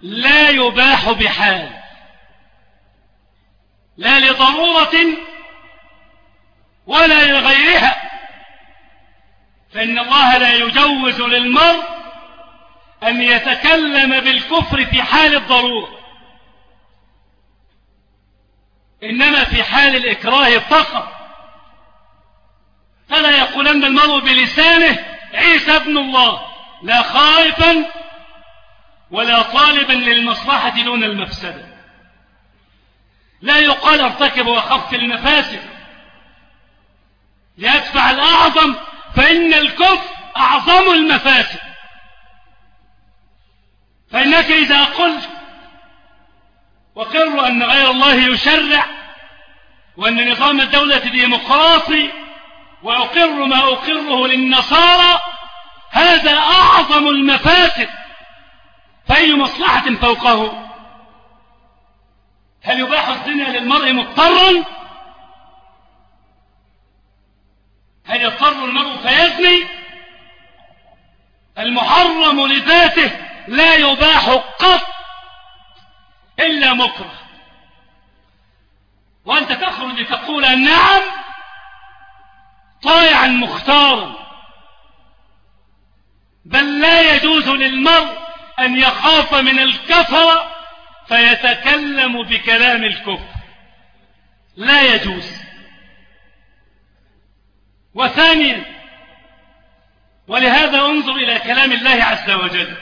لا يباح بحال لا لضرورة ولا لغيرها فإن الله لا يجوز للمرء أن يتكلم بالكفر في حال الضرورة. إنما في حال الإكراه فقط فلا يقولن المرء بلسانه عيسى ابن الله لا خائفا ولا طالبا للمصلحة دون المفسدة. لا يقال ارتكب وخف المفاسد. ليدفع الأعظم فإن الكفر أعظم المفاسد. فإنك إذا قلت وقروا أن غير الله يشرع وأن نظام الدولة ديمقراطي وأقر ما أقره للنصارى هذا أعظم المفاسد فأي مصلحة فوقه؟ هل يباح الزنا للمرء مضطرا؟ هل يضطر المرء فيزني؟ المحرم لذاته لا يباح قط إلا مكره. وأنت تخرج تقول نعم طائعا مختارا بل لا يجوز للمرء أن يخاف من الكفر فيتكلم بكلام الكفر. لا يجوز. وثانيا ولهذا انظر إلى كلام الله عز وجل.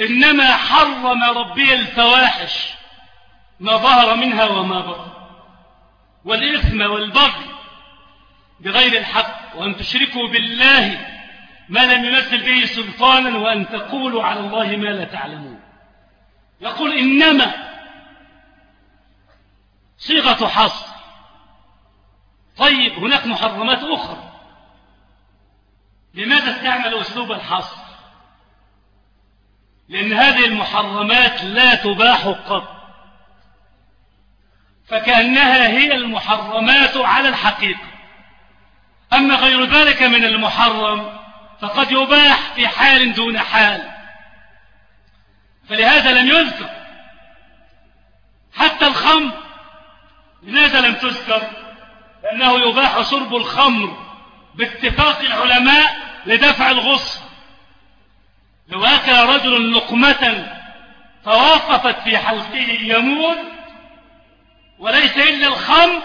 إنما حرم ربي الفواحش ما ظهر منها وما بطن. والإثم والبغي بغير الحق وأن تشركوا بالله ما لم يمثل به سلطانا وأن تقولوا على الله ما لا تعلمون. يقول إنما صيغة حصر. طيب هناك محرمات أخرى. لماذا استعمل أسلوب الحصر؟ لأن هذه المحرمات لا تباح قط فكأنها هي المحرمات على الحقيقة. أما غير ذلك من المحرم فقد يباح في حال دون حال. فلهذا لم يذكر. حتى الخمر لماذا لم تذكر؟ لأنه يباح شرب الخمر باتفاق العلماء لدفع الغصة لو أكل رجل لقمة فوقفت في حلقه يموت وليس إلا الخمر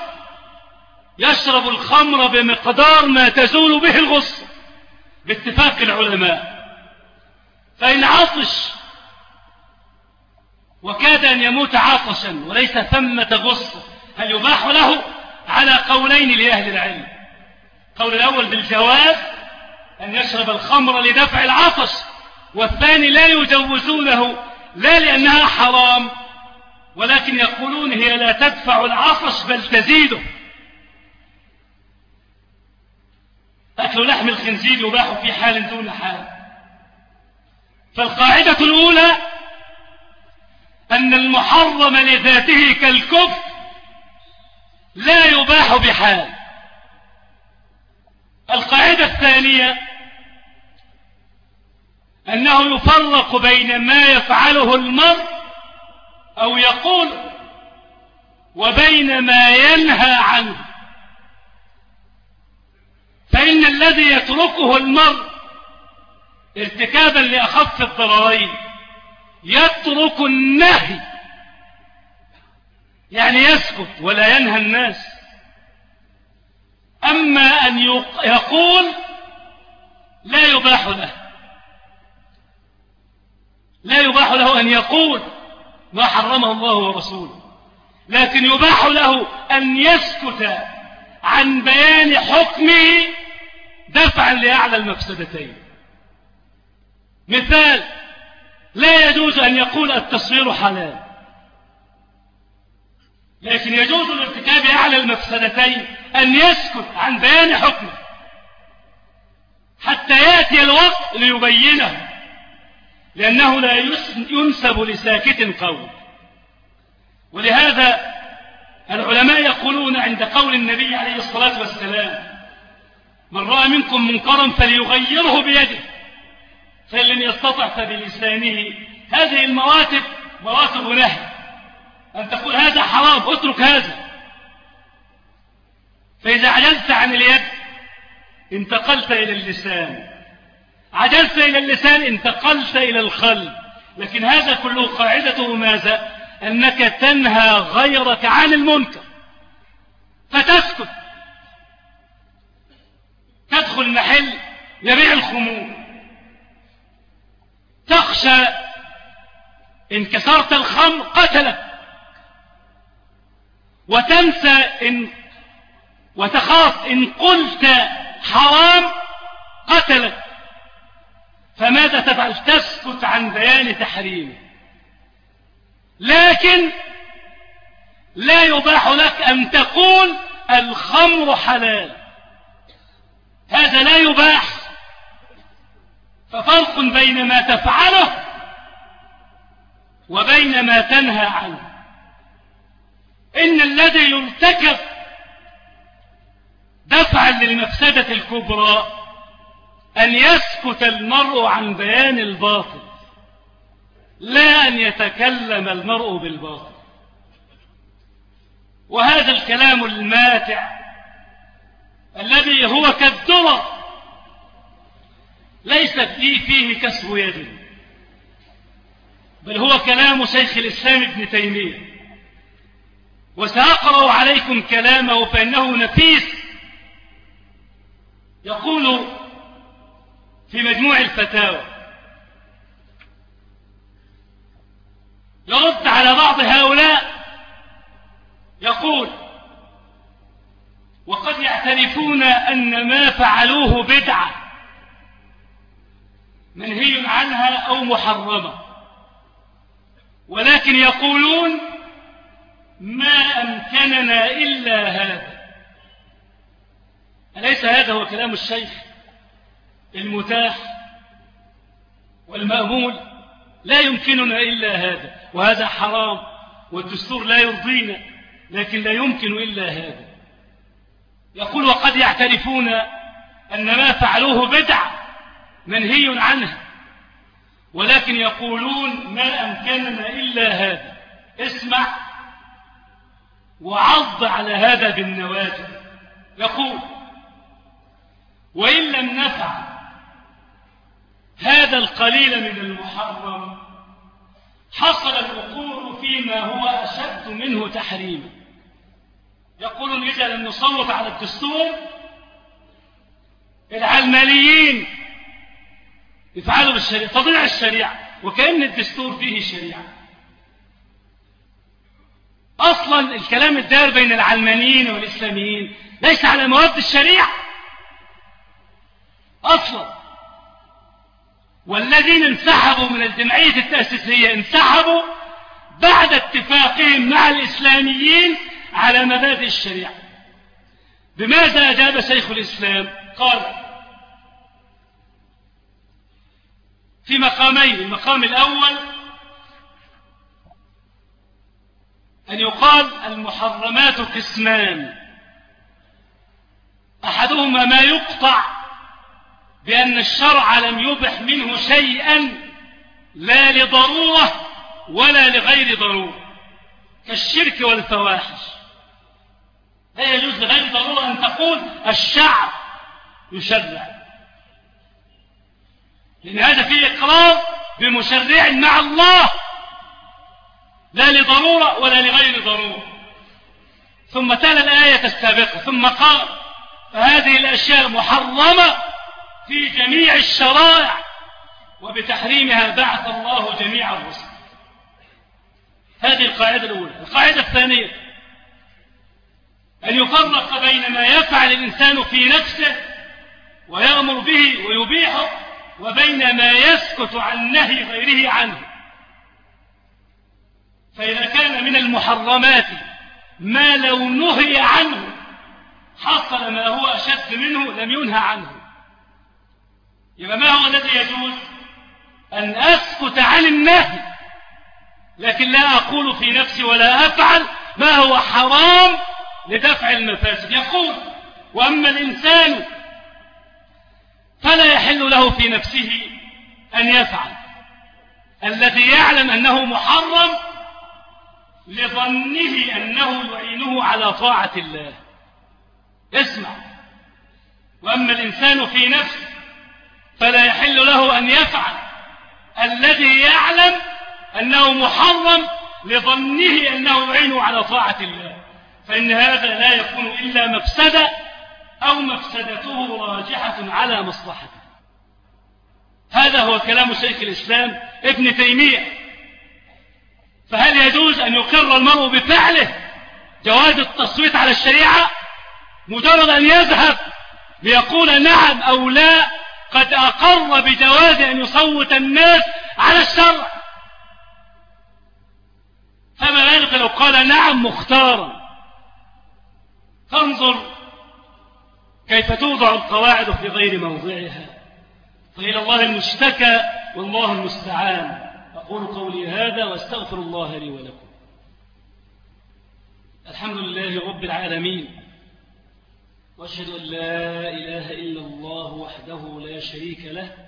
يشرب الخمر بمقدار ما تزول به الغصة. باتفاق العلماء. فإن عطش وكاد أن يموت عطشا وليس ثمة غصة هل يباح له؟ على قولين لأهل العلم. قول الأول بالجواز أن يشرب الخمر لدفع العطش. والثاني لا يجوزونه لا لأنها حرام ولكن يقولون هي لا تدفع العطش بل تزيده. أكل لحم الخنزير يباح في حال دون حال. فالقاعدة الأولى أن المحرم لذاته كالكفر لا يباح بحال. القاعدة الثانية أنه يفرق بين ما يفعله المرء أو يقول وبين ما ينهى عنه. فإن الذي يتركه المرء ارتكابا لأخف الضررين يترك النهي يعني يسكت ولا ينهى الناس. أما أن يقول لا يباح له. لا يباح له أن يقول ما حرمه الله ورسوله. لكن يباح له أن يسكت عن بيان حكمه دفعا لأعلى المفسدتين. مثال لا يجوز أن يقول التصوير حلال. لكن يجوز لارتكاب أعلى المفسدتين أن يسكت عن بيان حكمه. حتى يأتي الوقت ليبينه. لأنه لا ينسب لساكت قول ولهذا العلماء يقولون عند قول النبي عليه الصلاة والسلام من رأى منكم منكرا فليغيره بيده فإن لم يستطع فبلسانه. هذه المراتب مراتب نهي. أن تقول هذا حرام اترك هذا. فإذا عجزت عن اليد انتقلت إلى اللسان. عجزت إلى اللسان انتقلت إلى القلب. لكن هذا كله قاعدته ماذا؟ أنك تنهى غيرك عن المنكر. فتسكت. تدخل محل يبيع الخمور. تخشى إن كسرت الخمر قتلك. وتنسى إن وتخاف إن قلت حرام قتلك. فماذا تفعل؟ تسكت عن بيان تحريمه. لكن لا يباح لك أن تقول الخمر حلال. هذا لا يباح. ففرق بين ما تفعله وبين ما تنهى عنه. إن الذي يرتكب دفعا للمفسدة الكبرى أن يسكت المرء عن بيان الباطل لا أن يتكلم المرء بالباطل. وهذا الكلام الماتع الذي هو كالذرة ليس فيه, فيه كسر يد بل هو كلام شيخ الإسلام ابن تيمية. وسأقرأ عليكم كلامه فإنه نفيس يقول في مجموع الفتاوى. يرد على بعض هؤلاء يقول وقد يعترفون أن ما فعلوه بدعة منهي عنها أو محرمة. ولكن يقولون ما أمكننا إلا هذا. أليس هذا هو كلام الشيخ؟ المتاح والمأمول لا يمكننا إلا هذا وهذا حرام والدستور لا يرضينا لكن لا يمكن إلا هذا. يقول وقد يعترفون أن ما فعلوه بدع منهي عنه ولكن يقولون ما أمكننا إلا هذا. اسمع وعض على هذا بالنواجذ. يقول وإن لم نفعل هذا القليل من المحرم. حصل الوقوع فيما هو أشد منه تحريما. يقولون إذا لم نصوت على الدستور العلمانيين يفعلوا بالشريعة تضيع الشريعة وكأن الدستور فيه شريعة. أصلا الكلام الدار بين العلمانيين والإسلاميين ليس على مواد الشريعة. أصلا والذين انسحبوا من الجمعية التأسيسية انسحبوا بعد اتفاقهم مع الإسلاميين على مبادئ الشريعة. بماذا أجاب شيخ الإسلام؟ قال في مقامين المقام الأول أن يقال المحرمات قسمان. أحدهما ما يقطع بأن الشرع لم يبح منه شيئا لا لضرورة ولا لغير ضرورة كالشرك والفواحش. لا يجوز لغير ضرورة أن تقول الشعب يشرع لأن هذا فيه إقرار بمشرع مع الله لا لضرورة ولا لغير ضرورة. ثم تلا الآية السابقة ثم قال فهذه الأشياء محرمة في جميع الشرائع وبتحريمها بعث الله جميع الرسل. هذه القاعدة الأولى. القاعدة الثانية أن يفرق بين ما يفعل الإنسان في نفسه ويأمر به ويبيحه وبين ما يسكت عن نهي غيره عنه. فإذا كان من المحرمات ما لو نهي عنه حصل ما هو أشد منه لم ينهى عنه. يبقى ما هو الذي يجوز؟ أن أسكت عن النهي لكن لا أقول في نفسي ولا أفعل ما هو حرام لدفع المفاسد. يقول وأما الإنسان فلا يحل له في نفسه أن يفعل. الذي يعلم أنه محرم لظنه أنه يعينه على طاعة الله. اسمع. وأما الإنسان في نفسه فلا يحل له أن يفعل. الذي يعلم أنه محرم لظنه أنه يعينه على طاعة الله. فإن هذا لا يكون إلا مفسدة أو مفسدته راجحة على مصلحته. هذا هو كلام شيخ الإسلام ابن تيمية. فهل يجوز أن يقر المرء بفعله جواز التصويت على الشريعة؟ مجرد أن يذهب ليقول نعم أو لا قد أقر بجواز أن يصوت الناس على الشرع. فما بالك لو قال نعم مختارا. فانظر كيف توضع القواعد في غير موضعها. فإلى الله المشتكى والله المستعان. أقول قولي هذا وأستغفر الله لي ولكم. الحمد لله رب العالمين. وأشهد أن لا إله إلا الله وحده لا شريك له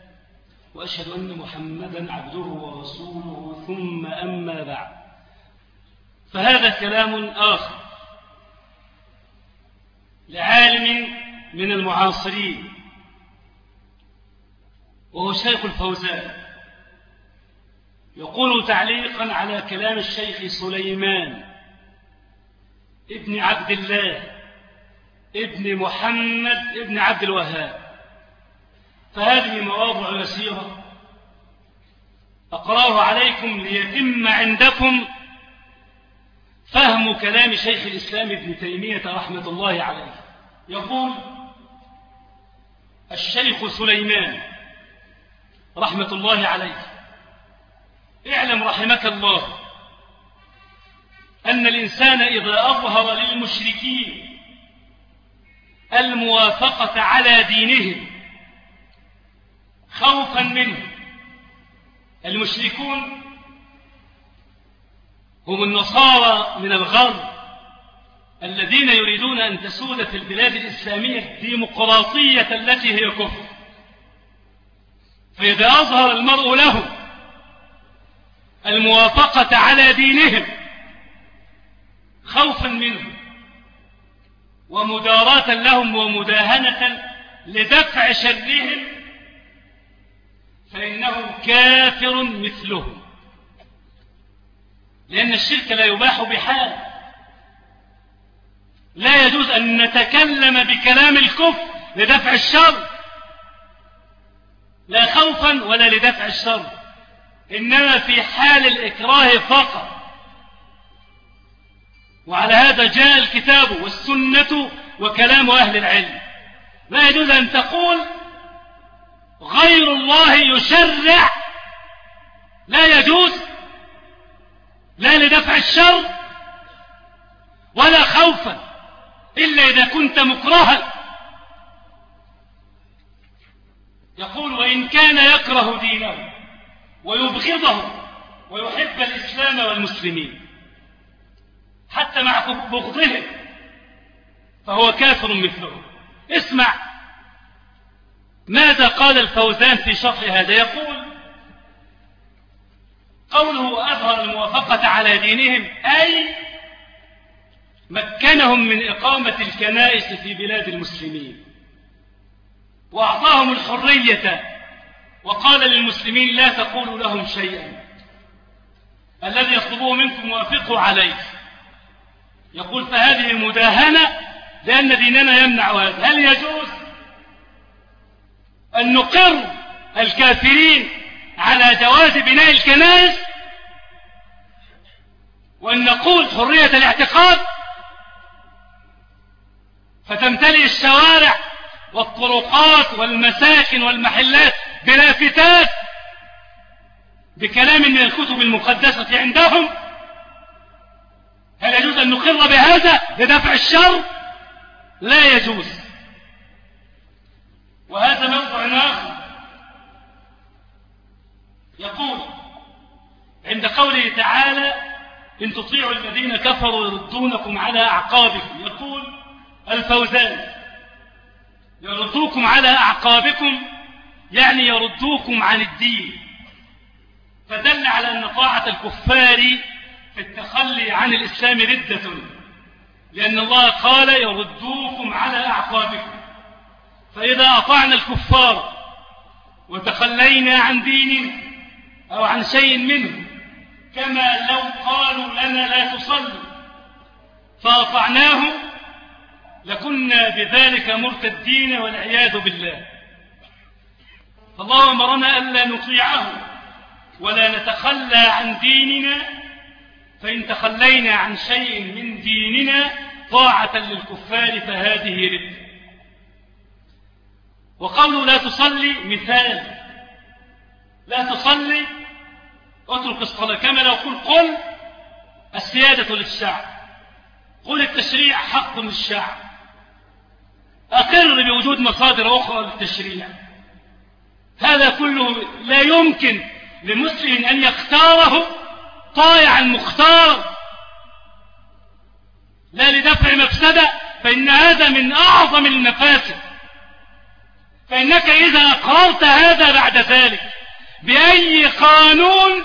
وأشهد أن محمدا عبده ورسوله ثم أما بعد. فهذا كلام آخر لعالم من المعاصرين وهو شيخ الفوزان. يقول تعليقا على كلام الشيخ سليمان ابن عبد الله ابن محمد ابن عبد الوهاب. فهذه مواضع يسيرة. أقرأه عليكم ليتم عندكم فهم كلام شيخ الإسلام ابن تيمية رحمة الله عليه. يقول الشيخ سليمان رحمة الله عليه اعلم رحمك الله أن الإنسان إذا أظهر للمشركين الموافقة على دينهم. خوفا منه. المشركون هم النصارى من الغرب الذين يريدون أن تسود في البلاد الإسلامية الديمقراطية التي هي كفر. فإذا أظهر المرء له الموافقة على دينهم. خوفا منهم ومداراة لهم ومداهنة لدفع شرهم فإنه كافر مثلهم. لأن الشرك لا يباح بحال. لا يجوز أن نتكلم بكلام الكفر لدفع الشر لا خوفا ولا لدفع الشر. إنما في حال الإكراه فقط. وعلى هذا جاء الكتاب والسنة وكلام أهل العلم. لا يجوز أن تقول غير الله يشرع. لا يجوز. لا لدفع الشر ولا خوفا إلا إذا كنت مكرها. يقول وإن كان يكره دينه ويبغضه ويحب الإسلام والمسلمين. حتى مع بغضهم فهو كافر مثله. اسمع. ماذا قال الفوزان في شرح هذا؟ يقول قوله أظهر الموافقة على دينهم أي مكنهم من إقامة الكنائس في بلاد المسلمين. وأعطاهم الحرية وقال للمسلمين لا تقولوا لهم شيئا. الذي يطلبوه منكم وافقوا عليه. يقول فهذه مداهنة لأن ديننا يمنع هذا. هل يجوز أن نقر الكافرين على جواز بناء الكنائس وأن نقول حرية الاعتقاد؟ فتمتلئ الشوارع والطرقات والمساكن والمحلات بلافتات بكلام من الكتب المقدسة عندهم هل يجوز أن نقر بهذا لدفع الشر؟ لا يجوز. وهذا موضع آخر. يقول عند قوله تعالى إن تطيعوا الذين كفروا يردونكم على أعقابكم. يقول الفوزان يردوكم على أعقابكم يعني يردوكم عن الدين. فدل على أن طاعة الكفار التخلي عن الإسلام ردة لأن الله قال يردوكم على أعقابكم. فإذا أطعنا الكفار وتخلينا عن دين أو عن شيء منه كما لو قالوا لنا لا تصلوا فأطعناهم لكنا بذلك مرتدين والعياذ بالله. فالله أمرنا ألا نطيعه ولا نتخلى عن ديننا فإن تخلينا عن شيء من ديننا طاعة للكفار فهذه ردة وقوله لا تصلي مثال. لا تصلي. اترك الصلاة. كما لو قل قل السيادة للشعب. قل التشريع حق للشعب. أقر بوجود مصادر أخرى للتشريع. هذا كله لا يمكن لمسلم أن يختاره طائعا مختار لا لدفع مفسدة فإن هذا من أعظم المفاسد. فإنك إذا أقررت هذا بعد ذلك بأي قانون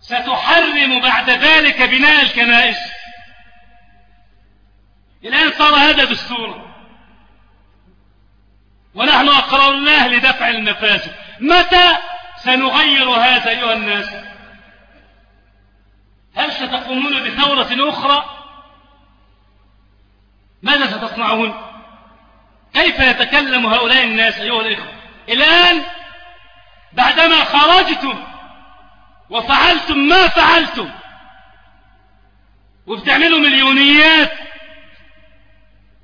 ستحرم بعد ذلك بناء الكنائس. الآن صار هذا دستورا. ونحن أقررناه لدفع المفاسد. متى سنغير هذا أيها الناس؟ هل ستقومون بثورة أخرى؟ ماذا ستصنعون؟ كيف يتكلم هؤلاء الناس أيها الإخوة؟ الآن بعدما خرجتم وفعلتم ما فعلتم وبتعملوا مليونيات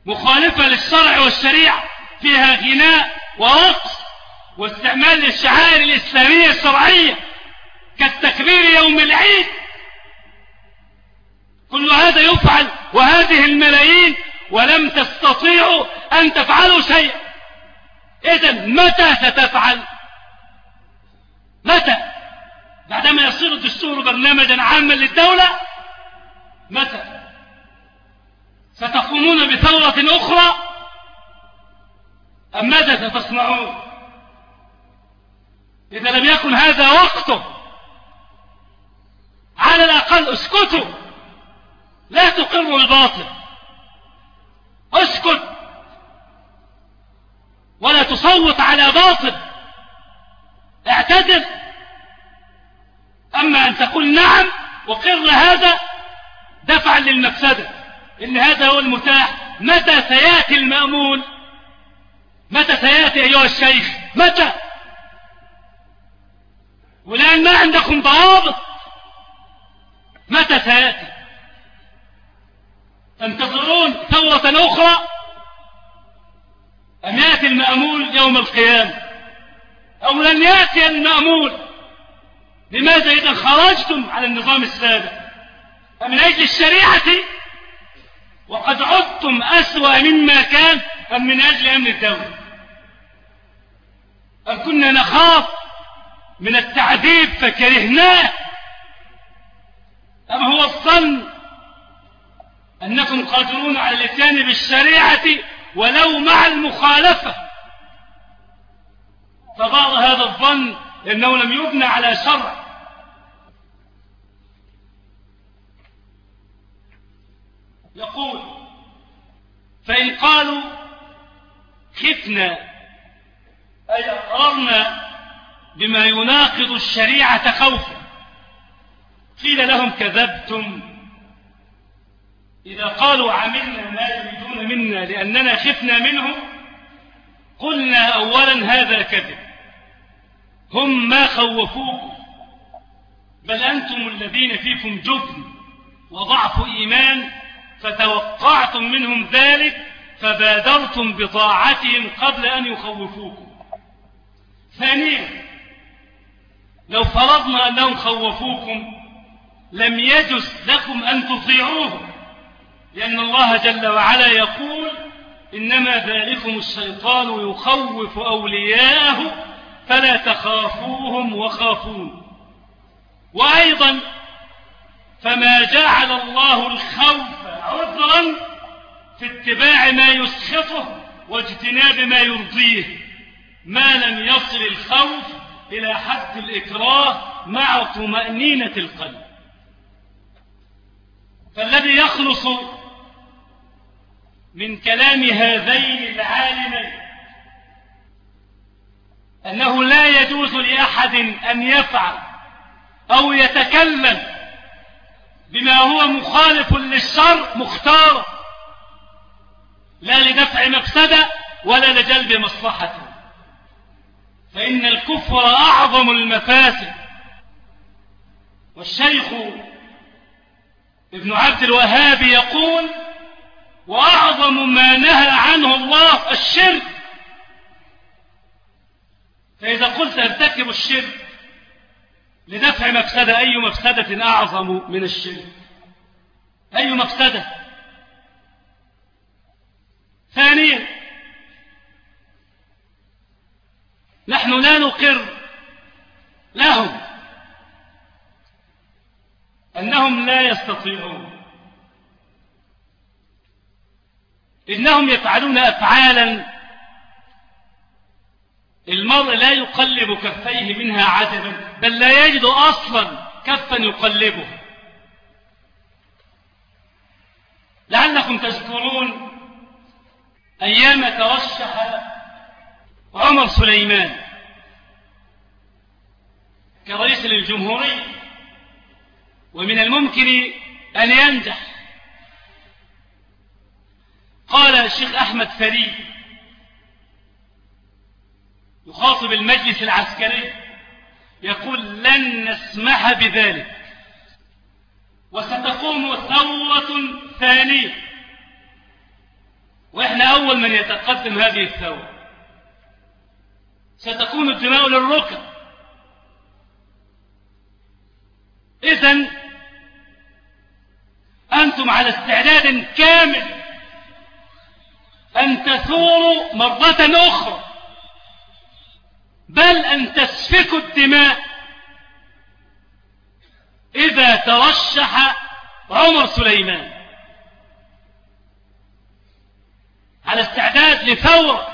مخالفة للشرع والشريعة فيها غناء ورقص واستعمال للشعائر الإسلامية الشرعية كالتكبير يوم العيد كل هذا يفعل وهذه الملايين ولم تستطيعوا أن تفعلوا شيئا. إذا متى ستفعل؟ متى؟ تقر برنامجا عاما للدولة متى؟ ستقومون بثورة أخرى؟ أم ماذا ستصنعون؟ إذا لم يكن هذا وقته على الأقل اسكتوا. لا تقروا الباطل. اسكت. ولا تصوت على باطل. اعتذر أما أن تقول نعم وقر هذا دفعا للمفسدة. إن هذا هو المتاح. متى سيأتي المأمون؟ متى سيأتي أيها الشيخ؟ متى؟ والآن ما عندكم ضوابط متى سيأتي؟ تنتظرون ثورة أخرى؟ أم يأتي المأمول يوم القيامة؟ أو لن يأتي المأمول؟ لماذا إذا خرجتم على النظام السابق؟ أمن أجل الشريعة؟ وقد عدتم أسوأ مما كان أم من أجل أمن الدولة. أم كنا نخاف من التعذيب فكرهناه؟ أم هو الظن أنكم قادرون على الإتيان بالشريعة ولو مع المخالفة. فبعض هذا الظن لأنه لم يبنى على شرع. يقول فإن قالوا خفنا أي أقررنا بما يناقض الشريعة خوفا قيل لهم كذبتم. إذا قالوا عملنا ما يريدون منا لأننا خفنا منهم قلنا أولا هذا كذب. هم ما خوفوكم بل أنتم الذين فيكم جبن وضعف إيمان فتوقعتم منهم ذلك فبادرتم بطاعتهم قبل أن يخوفوكم. ثانيا لو فرضنا أنهم خوفوكم لم يجز لكم أن تطيعوهم. لأن الله جل وعلا يقول إنما ذلكم الشيطان يخوف أولياءه فلا تخافوهم وخافون. وأيضا فما جعل الله الخوف عذرا في اتباع ما يسخطه واجتناب ما يرضيه. ما لم يصل الخوف إلى حد الإكراه مع طمأنينة القلب. فالذي يخلص من كلام هذين العالمين أنه لا يجوز لأحد أن يفعل أو يتكلم بما هو مخالف للشر مختار لا لدفع مفسدة ولا لجلب مصلحة. فإن الكفر أعظم المفاسد. والشيخ ابن عبد الوهاب يقول وأعظم ما نهى عنه الله الشرك. فإذا قلت ارتكب الشرك لدفع مفسدة أي مفسدة أعظم من الشرك؟ أي مفسدة؟ ثانيا نحن لا نقر لهم أنهم لا يستطيعون. إنهم يفعلون أفعالا المرء لا يقلب كفيه منها عجبا بل لا يجد أصلا كفا يقلبه. لعلكم تذكرون أيام ترشح عمر سليمان كرئيس للجمهورية ومن الممكن أن ينجح. قال الشيخ أحمد فريد يخاطب المجلس العسكري يقول لن نسمح بذلك وستقوم ثورة ثانية وإحنا أول من يتقدم هذه الثورة. ستكون الدماء للركب إذن أنتم على استعداد كامل أن تثوروا مرة أخرى بل أن تسفكوا الدماء. إذا ترشح عمر سليمان على استعداد لثورة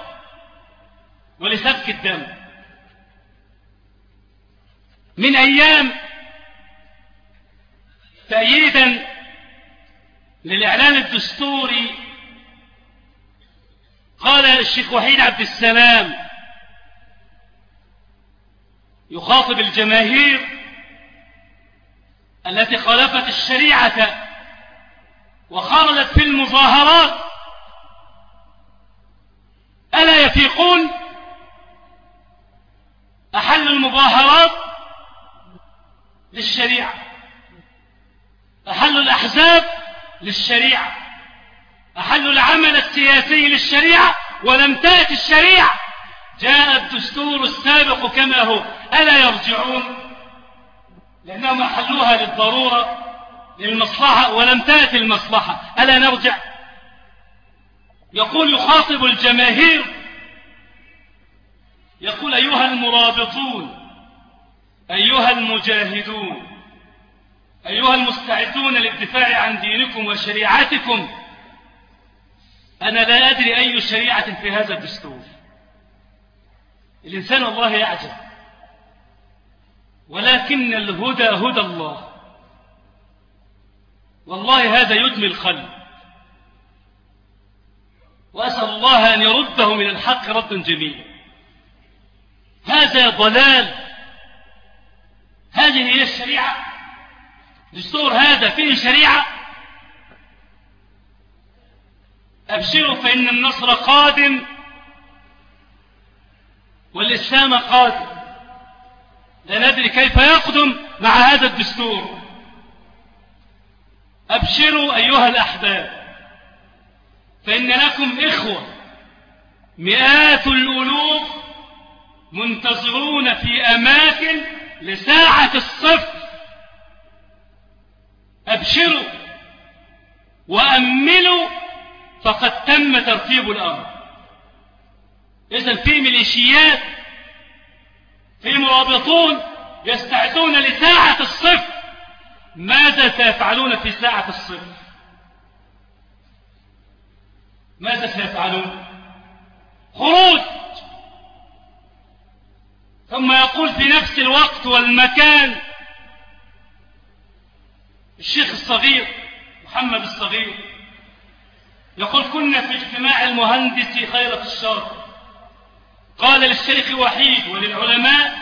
ولسفك الدم. من أيام تأييدا للإعلان الدستوري قال الشيخ وحيد عبد السلام يخاطب الجماهير التي خالفت الشريعة وخرجت في المظاهرات ألا يفيقون؟ أحل المظاهرات للشريعة أحل الأحزاب للشريعة. أحل العمل السياسي للشريعة ولم تأتي الشريعة. جاء الدستور السابق كما هو. ألا يرجعون؟ لأنهم أحلوها للضرورة للمصلحة ولم تأتي المصلحة. ألا نرجع؟ يقول يخاطب الجماهير يقول أيها المرابطون أيها المجاهدون أيها المستعدون للدفاع عن دينكم وشريعتكم أنا لا أدري أي شريعة في هذا الدستور. الإنسان والله يعجب. ولكن الهدى هدى الله. والله هذا يدمي القلب وأسأل الله أن يرده من الحق ردا جميلا هذا ضلال. هذه هي الشريعة. دستور هذا فيه شريعة. أبشروا فإن النصر قادم والإسلام قادم. لا ندري كيف يقدم مع هذا الدستور. أبشروا أيها الأحباب فإن لكم إخوة مئات الألوف منتظرون في أماكن لساعة الصف. أبشروا وأملوا فقد تم ترتيب الأمر. إذا في ميليشيات في مرابطون يستعدون لساعة الصف ماذا سيفعلون في ساعة الصف ماذا سيفعلون؟ خروج. ثم يقول في نفس الوقت والمكان الشيخ الصغير محمد الصغير يقول كنا في اجتماع المهندس خيرة الشر قال للشيخ وحيد وللعلماء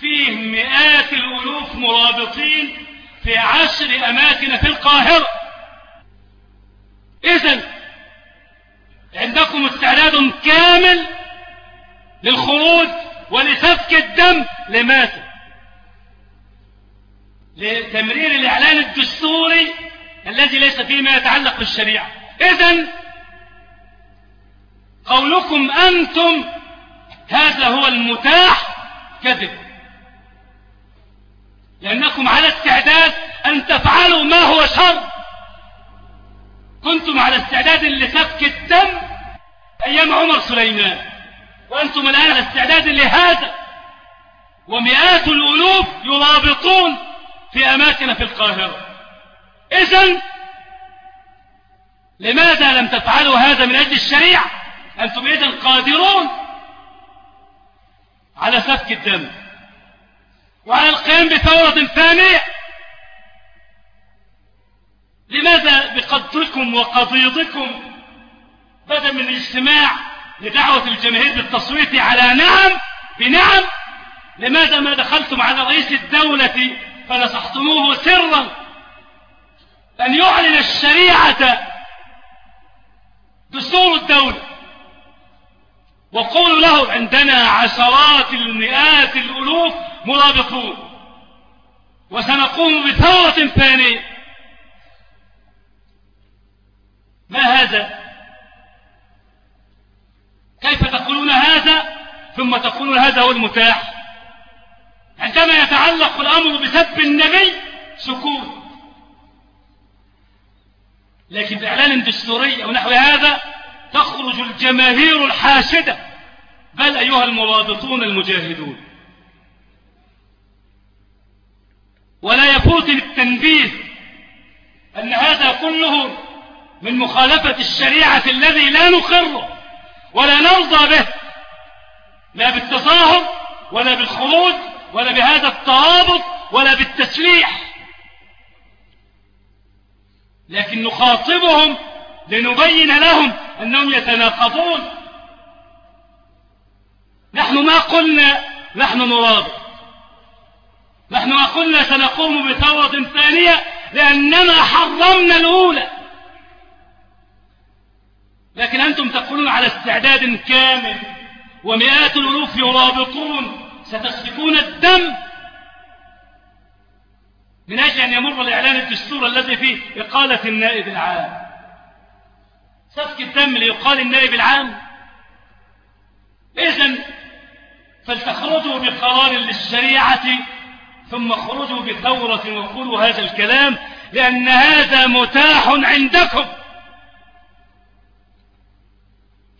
فيه مئات الألوف مرابطين في عشر أماكن في القاهرة. إذن عندكم استعداد كامل للخروج ولسفك الدم لماذا؟ لتمرير الإعلان الدستوري الذي ليس فيه ما يتعلق بالشريعة. إذن قولكم أنتم هذا هو المتاح كذب. لأنكم على استعداد أن تفعلوا ما هو شر. كنتم على استعداد لسفك الدم أيام عمر سليمان. وأنتم الآن على استعداد لهذا. ومئات الألوف يرابطون في أماكن في القاهرة. إذن لماذا لم تفعلوا هذا من أجل الشريعة؟ أنتم إذن قادرون على سفك الدم وعلى القيام بثورة ثانية. لماذا بقدركم وقضيضكم بدل من الاجتماع لدعوة الجماهير بالتصويت على نعم؟ بنعم. لماذا ما دخلتم على رئيس الدولة فنصحتموه سرا؟ أن يعلن الشريعة دستور الدولة. وقولوا له عندنا عشرات المئات الألوف مرابطون وسنقوم بثورة ثانية. ما هذا؟ كيف تقولون هذا؟ ثم تقولون هذا هو المتاح. عندما يتعلق الأمر بسب النبي سكون لكن في إعلان دستوري أو نحو هذا تخرج الجماهير الحاشدة بل أيها المرابطون المجاهدون. ولا يفوتني التنبيه أن هذا كله من مخالفة الشريعة الذي لا نقره ولا نرضى به. لا بالتظاهر ولا بالخروج ولا بهذا الترابط ولا بالتسليح. لكن نخاطبهم لنبين لهم أنهم يتناقضون. نحن ما قلنا نحن نرابط نحن ما قلنا سنقوم بثورة ثانية لأننا حرمنا الأولى. لكن أنتم تقولون على استعداد كامل ومئات الألوف يرابطون ستسفكون الدم. من أجل أن يمر الإعلان الدستور الذي فيه إقالة النائب العام. سفك الدم ليقال النائب العام. إذن فلتخرجوا بقرار للشريعة ثم خرجوا بثورة وقولوا هذا الكلام لأن هذا متاح عندكم.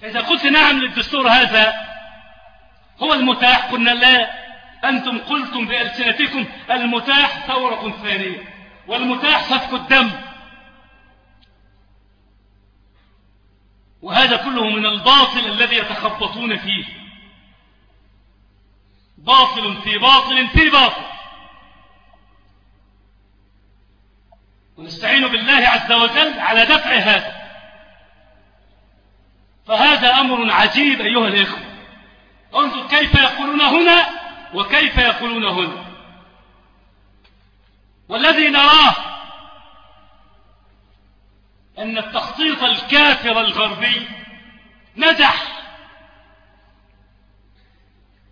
فإذا قلت نعم للدستور هذا هو المتاح قلنا لا. أنتم قلتم بألسنتكم المتاح ثورة ثانية والمتاح سفك الدم. وهذا كله من الباطل الذي يتخبطون فيه. باطل في باطل في باطل. ونستعين بالله عز وجل على دفع هذا. فهذا أمر عجيب أيها الإخوة. انظر كيف يقولون هنا وكيف يقولون هنا والذي نراه أن التخطيط الكافر الغربي نجح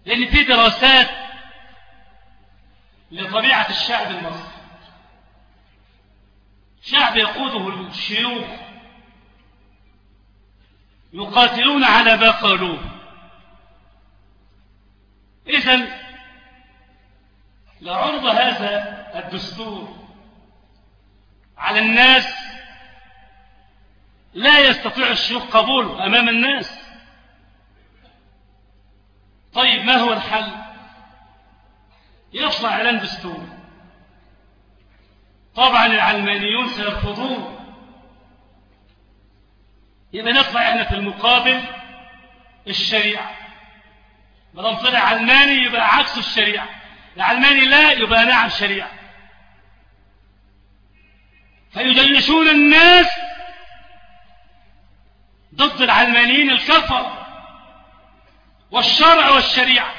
لأن في دراسات لطبيعة الشعب المصري. شعب يقوده الشيوخ يقاتلون على ما قالوه. لعرض هذا الدستور على الناس. لا يستطيع الشيوخ قبوله أمام الناس. طيب ما هو الحل؟ يطلع إعلان دستور. طبعا العلمانيون سيرفضون يبقى نطلع إحنا في المقابل الشريعة. ما طلع علماني يبقى عكس الشريعة. العلماني لا يبقى نعم شريعة فيجيشون الناس ضد العلمانيين الكفر والشرع والشريعة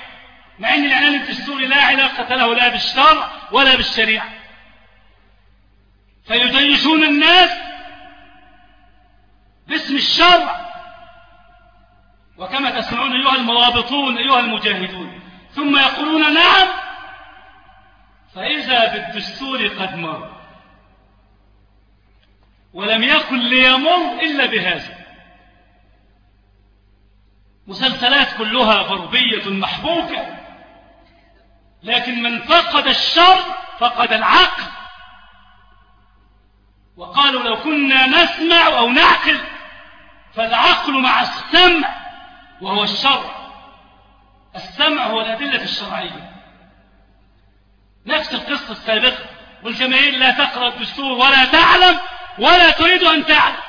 مع أن الاعلان الدستوري لا علاقة له لا بالشرع ولا بالشريعة. فيجيشون الناس باسم الشرع. وكما تسمعون أيها المرابطون أيها المجاهدون ثم نعم فإذا بالدستور قد مر. ولم يكن ليمر إلا بهذا. مسلسلات كلها غربية محبوكة. لكن من فقد الشر فقد العقل. وقالوا لو كنا نسمع أو نعقل فالعقل مع السمع وهو الشرع السمع هو الأدلة الشرعية. نفس القصة السابقة. والجماهير لا تقرأ الدستور ولا تعلم ولا تريد أن تعلم.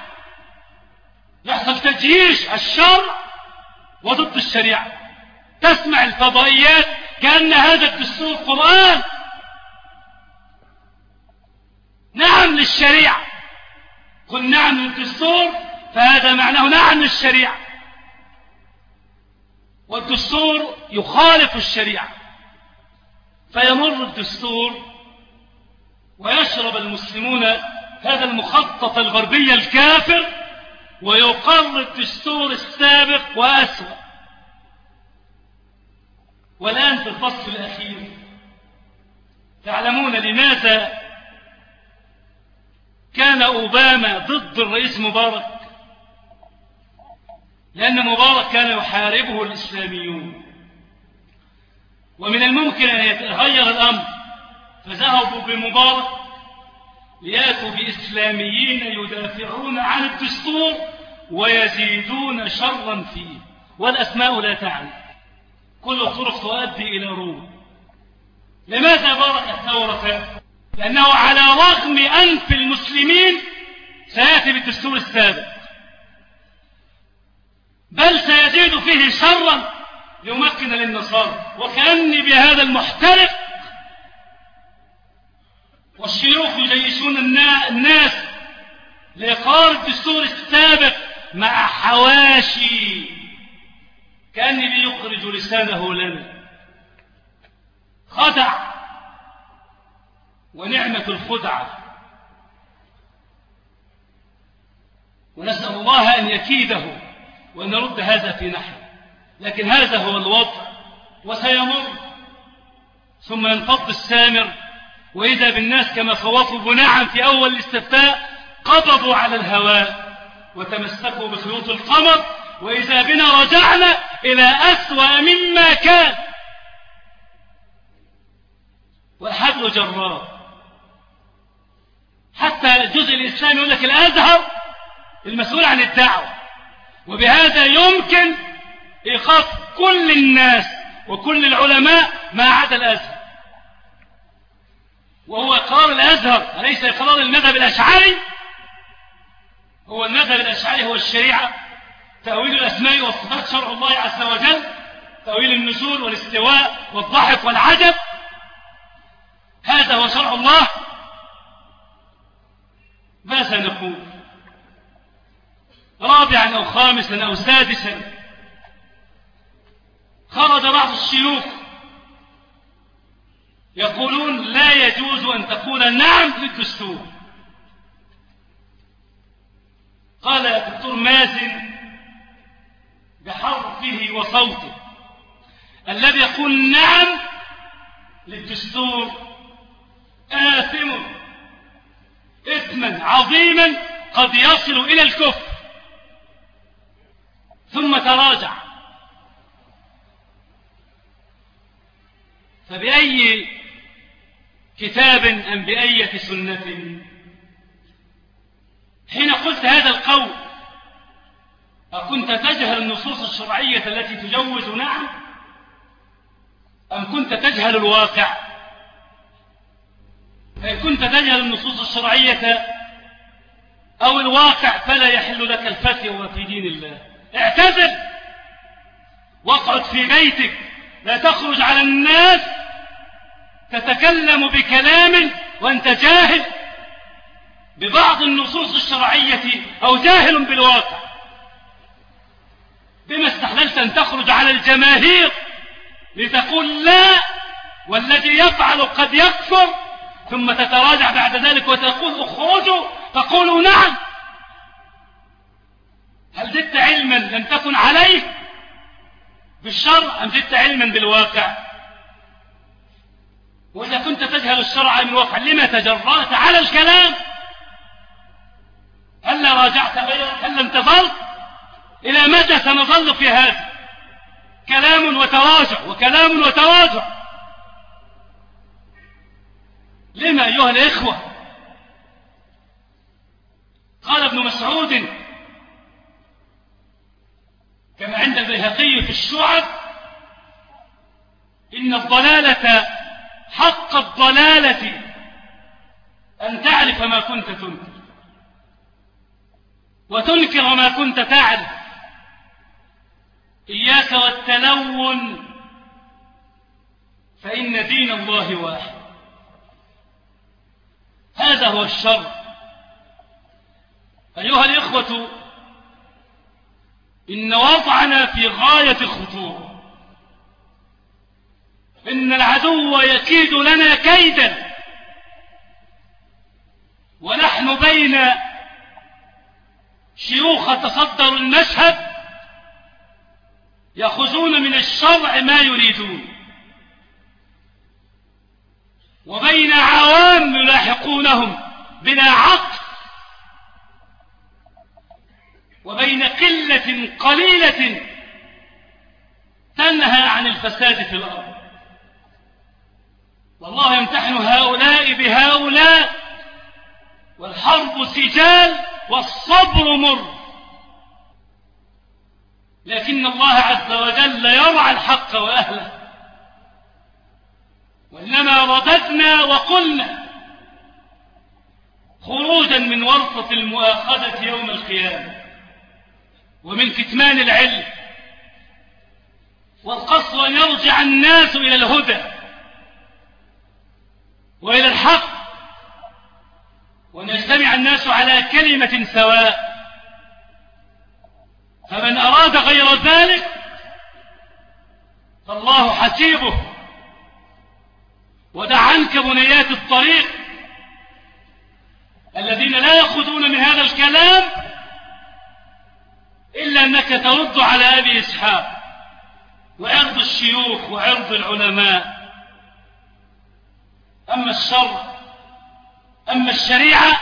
يحصل تجييش الشرع وضد الشريعة. تسمع الفضائيات كأن هذا الدستور قرآن. نعم للشريعة. قل نعم للدستور فهذا معناه نعم للشريعة. والدستور يخالف الشريعة. فيمر الدستور ويشرب المسلمون هذا المخطط الغربي الكافر ويقر الدستور السابق وأسوأ. والآن في الفصل الأخير تعلمون لماذا كان أوباما ضد الرئيس مبارك؟ لأن مبارك كان يحاربه الإسلاميون. ومن الممكن أن يتغير الأمر. فذهبوا بمبارك ليأتوا بإسلاميين يدافعون عن الدستور ويزيدون شرا فيه. والأسماء لا تعني كل الطرق تؤدي إلى روم لماذا بارك الثورة؟ لأنه على رغم أنف المسلمين سيأتي بالدستور السابق. بل سيزيد فيه شرا ليمكن للنصارى. وكأني بهذا المحترق والشيوخ يجيشون الناس لإقرار الدستور السابق مع حواشي. كأني بيخرج لسانه لنا خدع. ونعمة الخدعة. ونسأل الله أن يكيده وأن نرد هذا في نحن. لكن هذا هو الوضع وسيمر. ثم ينفض السامر. وإذا بالناس كما صوتوا بنعم في أول الاستفتاء قبضوا على الهواء وتمسكوا بخيوط القمر. وإذا بنا رجعنا إلى أسوأ مما كان. والحبل جرار حتى الجزء الإسلامي يقول لك الأزهر المسؤول عن الدعوة. وبهذا يمكن إيقاف كل الناس وكل العلماء ما عدا الأزهر. وهو قرار الأزهر أليس قرار المذهب الأشعري. هو المذهب الأشعري هو الشريعة. تأويل الأسماء والصفات شرع الله عز وجل تأويل النزول والاستواء والضحك والعجب. هذا هو شرع الله. ما سنقول رابعا أو خامسا أو سادسا خرج بعض الشيوخ يقولون لا يجوز أن تقول نعم للدستور قال الدكتور مازن بحرفه وصوته الذي يقول نعم للدستور آثم إثما عظيما قد يصل إلى الكفر ثم تراجع. فبأي كتاب أم بأية سنة؟ حين قلت هذا القول أكنت تجهل النصوص الشرعية التي تجوز نعم؟ أم كنت تجهل الواقع؟ فإن كنت تجهل النصوص الشرعية أو الواقع فلا يحل لك الفتوى في دين الله. اعتذر واقعد في بيتك. لا تخرج على الناس تتكلم بكلام وانت جاهل ببعض النصوص الشرعية أو جاهل بالواقع. بما استحللت أن تخرج على الجماهير لتقول لا والذي يفعل قد يكفر ثم تتراجع بعد ذلك وتقول اخرجوا تقول نعم. هل زدت علما لم تكن عليه؟ بالشرع أم زدت علما بالواقع؟ وإذا كنت تجهل الشرع من واقع لما تجرأت على الكلام؟ هل راجعت غيرك هل انتظرت إلى متى سنظل في هذا؟ كلام وتراجع وكلام وتراجع. لما أيها الإخوة؟ قال ابن مسعود كما عند البيهقي في الشعب إن الضلالة حق الضلالة أن تعرف ما كنت تنكر وتنكر ما كنت تعرف. إياك والتلون فإن دين الله واحد. هذا هو الشر. أيها الإخوة إن وضعنا في غاية الخطورة إن العدو يكيد لنا كيدا. ونحن بين شيوخ تصدروا المشهد يأخذون من الشرع ما يريدون. وبين عوام يلاحقونهم بلا عقل وبين قلة قليلة تنهى عن الفساد في الأرض. والله يمتحن هؤلاء بهؤلاء والحرب سجال والصبر مر. لكن الله عز وجل يرعى الحق وأهله. وإنما رددنا وقلنا خروجا من ورطة المؤاخذة يوم القيامة. ومن كتمان العلم. والقصد أن يرجع الناس إلى الهدى وإلى الحق. وأن يجتمع الناس على كلمة سواء. فمن أراد غير ذلك فالله حسيبه. ودع عنك بنيات الطريق الذين لا يأخذون من هذا الكلام إلا أنك ترد على أبي إسحاق وعرض الشيوخ وعرض العلماء. أما الشر أما الشريعة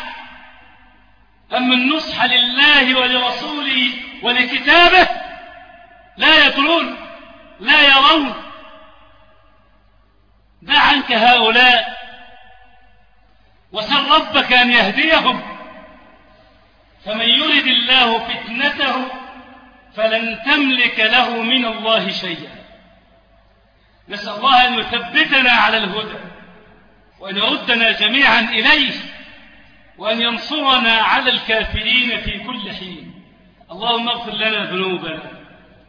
أما النصح لله ولرسوله ولكتابه لا يدرون لا يرون. دع عنك هؤلاء وسل ربك أن يهديهم فمن يرد الله فتنته فلن تملك له من الله شيئا. نسأل الله أن يثبتنا على الهدى وأن يردنا جميعا إليه وأن ينصرنا على الكافرين في كل حين. اللهم اغفر لنا ذنوبنا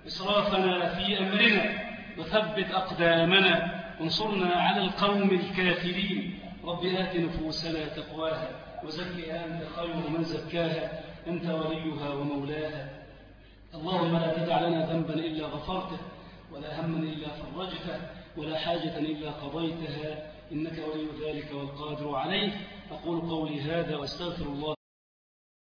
إسرافنا في أمرنا وثبت أقدامنا وانصرنا على القوم الكافرين. رب آت نفوسنا تقواها وزكها أنت خير من زكاها أنت وليها ومولاها. اللهم لا تدع لنا ذنبا إلا غفرته ولا هما إلا فرجته ولا حاجة إلا قضيتها إنك ولي ذلك والقادر عليه. أقول قولي هذا وأستغفر الله.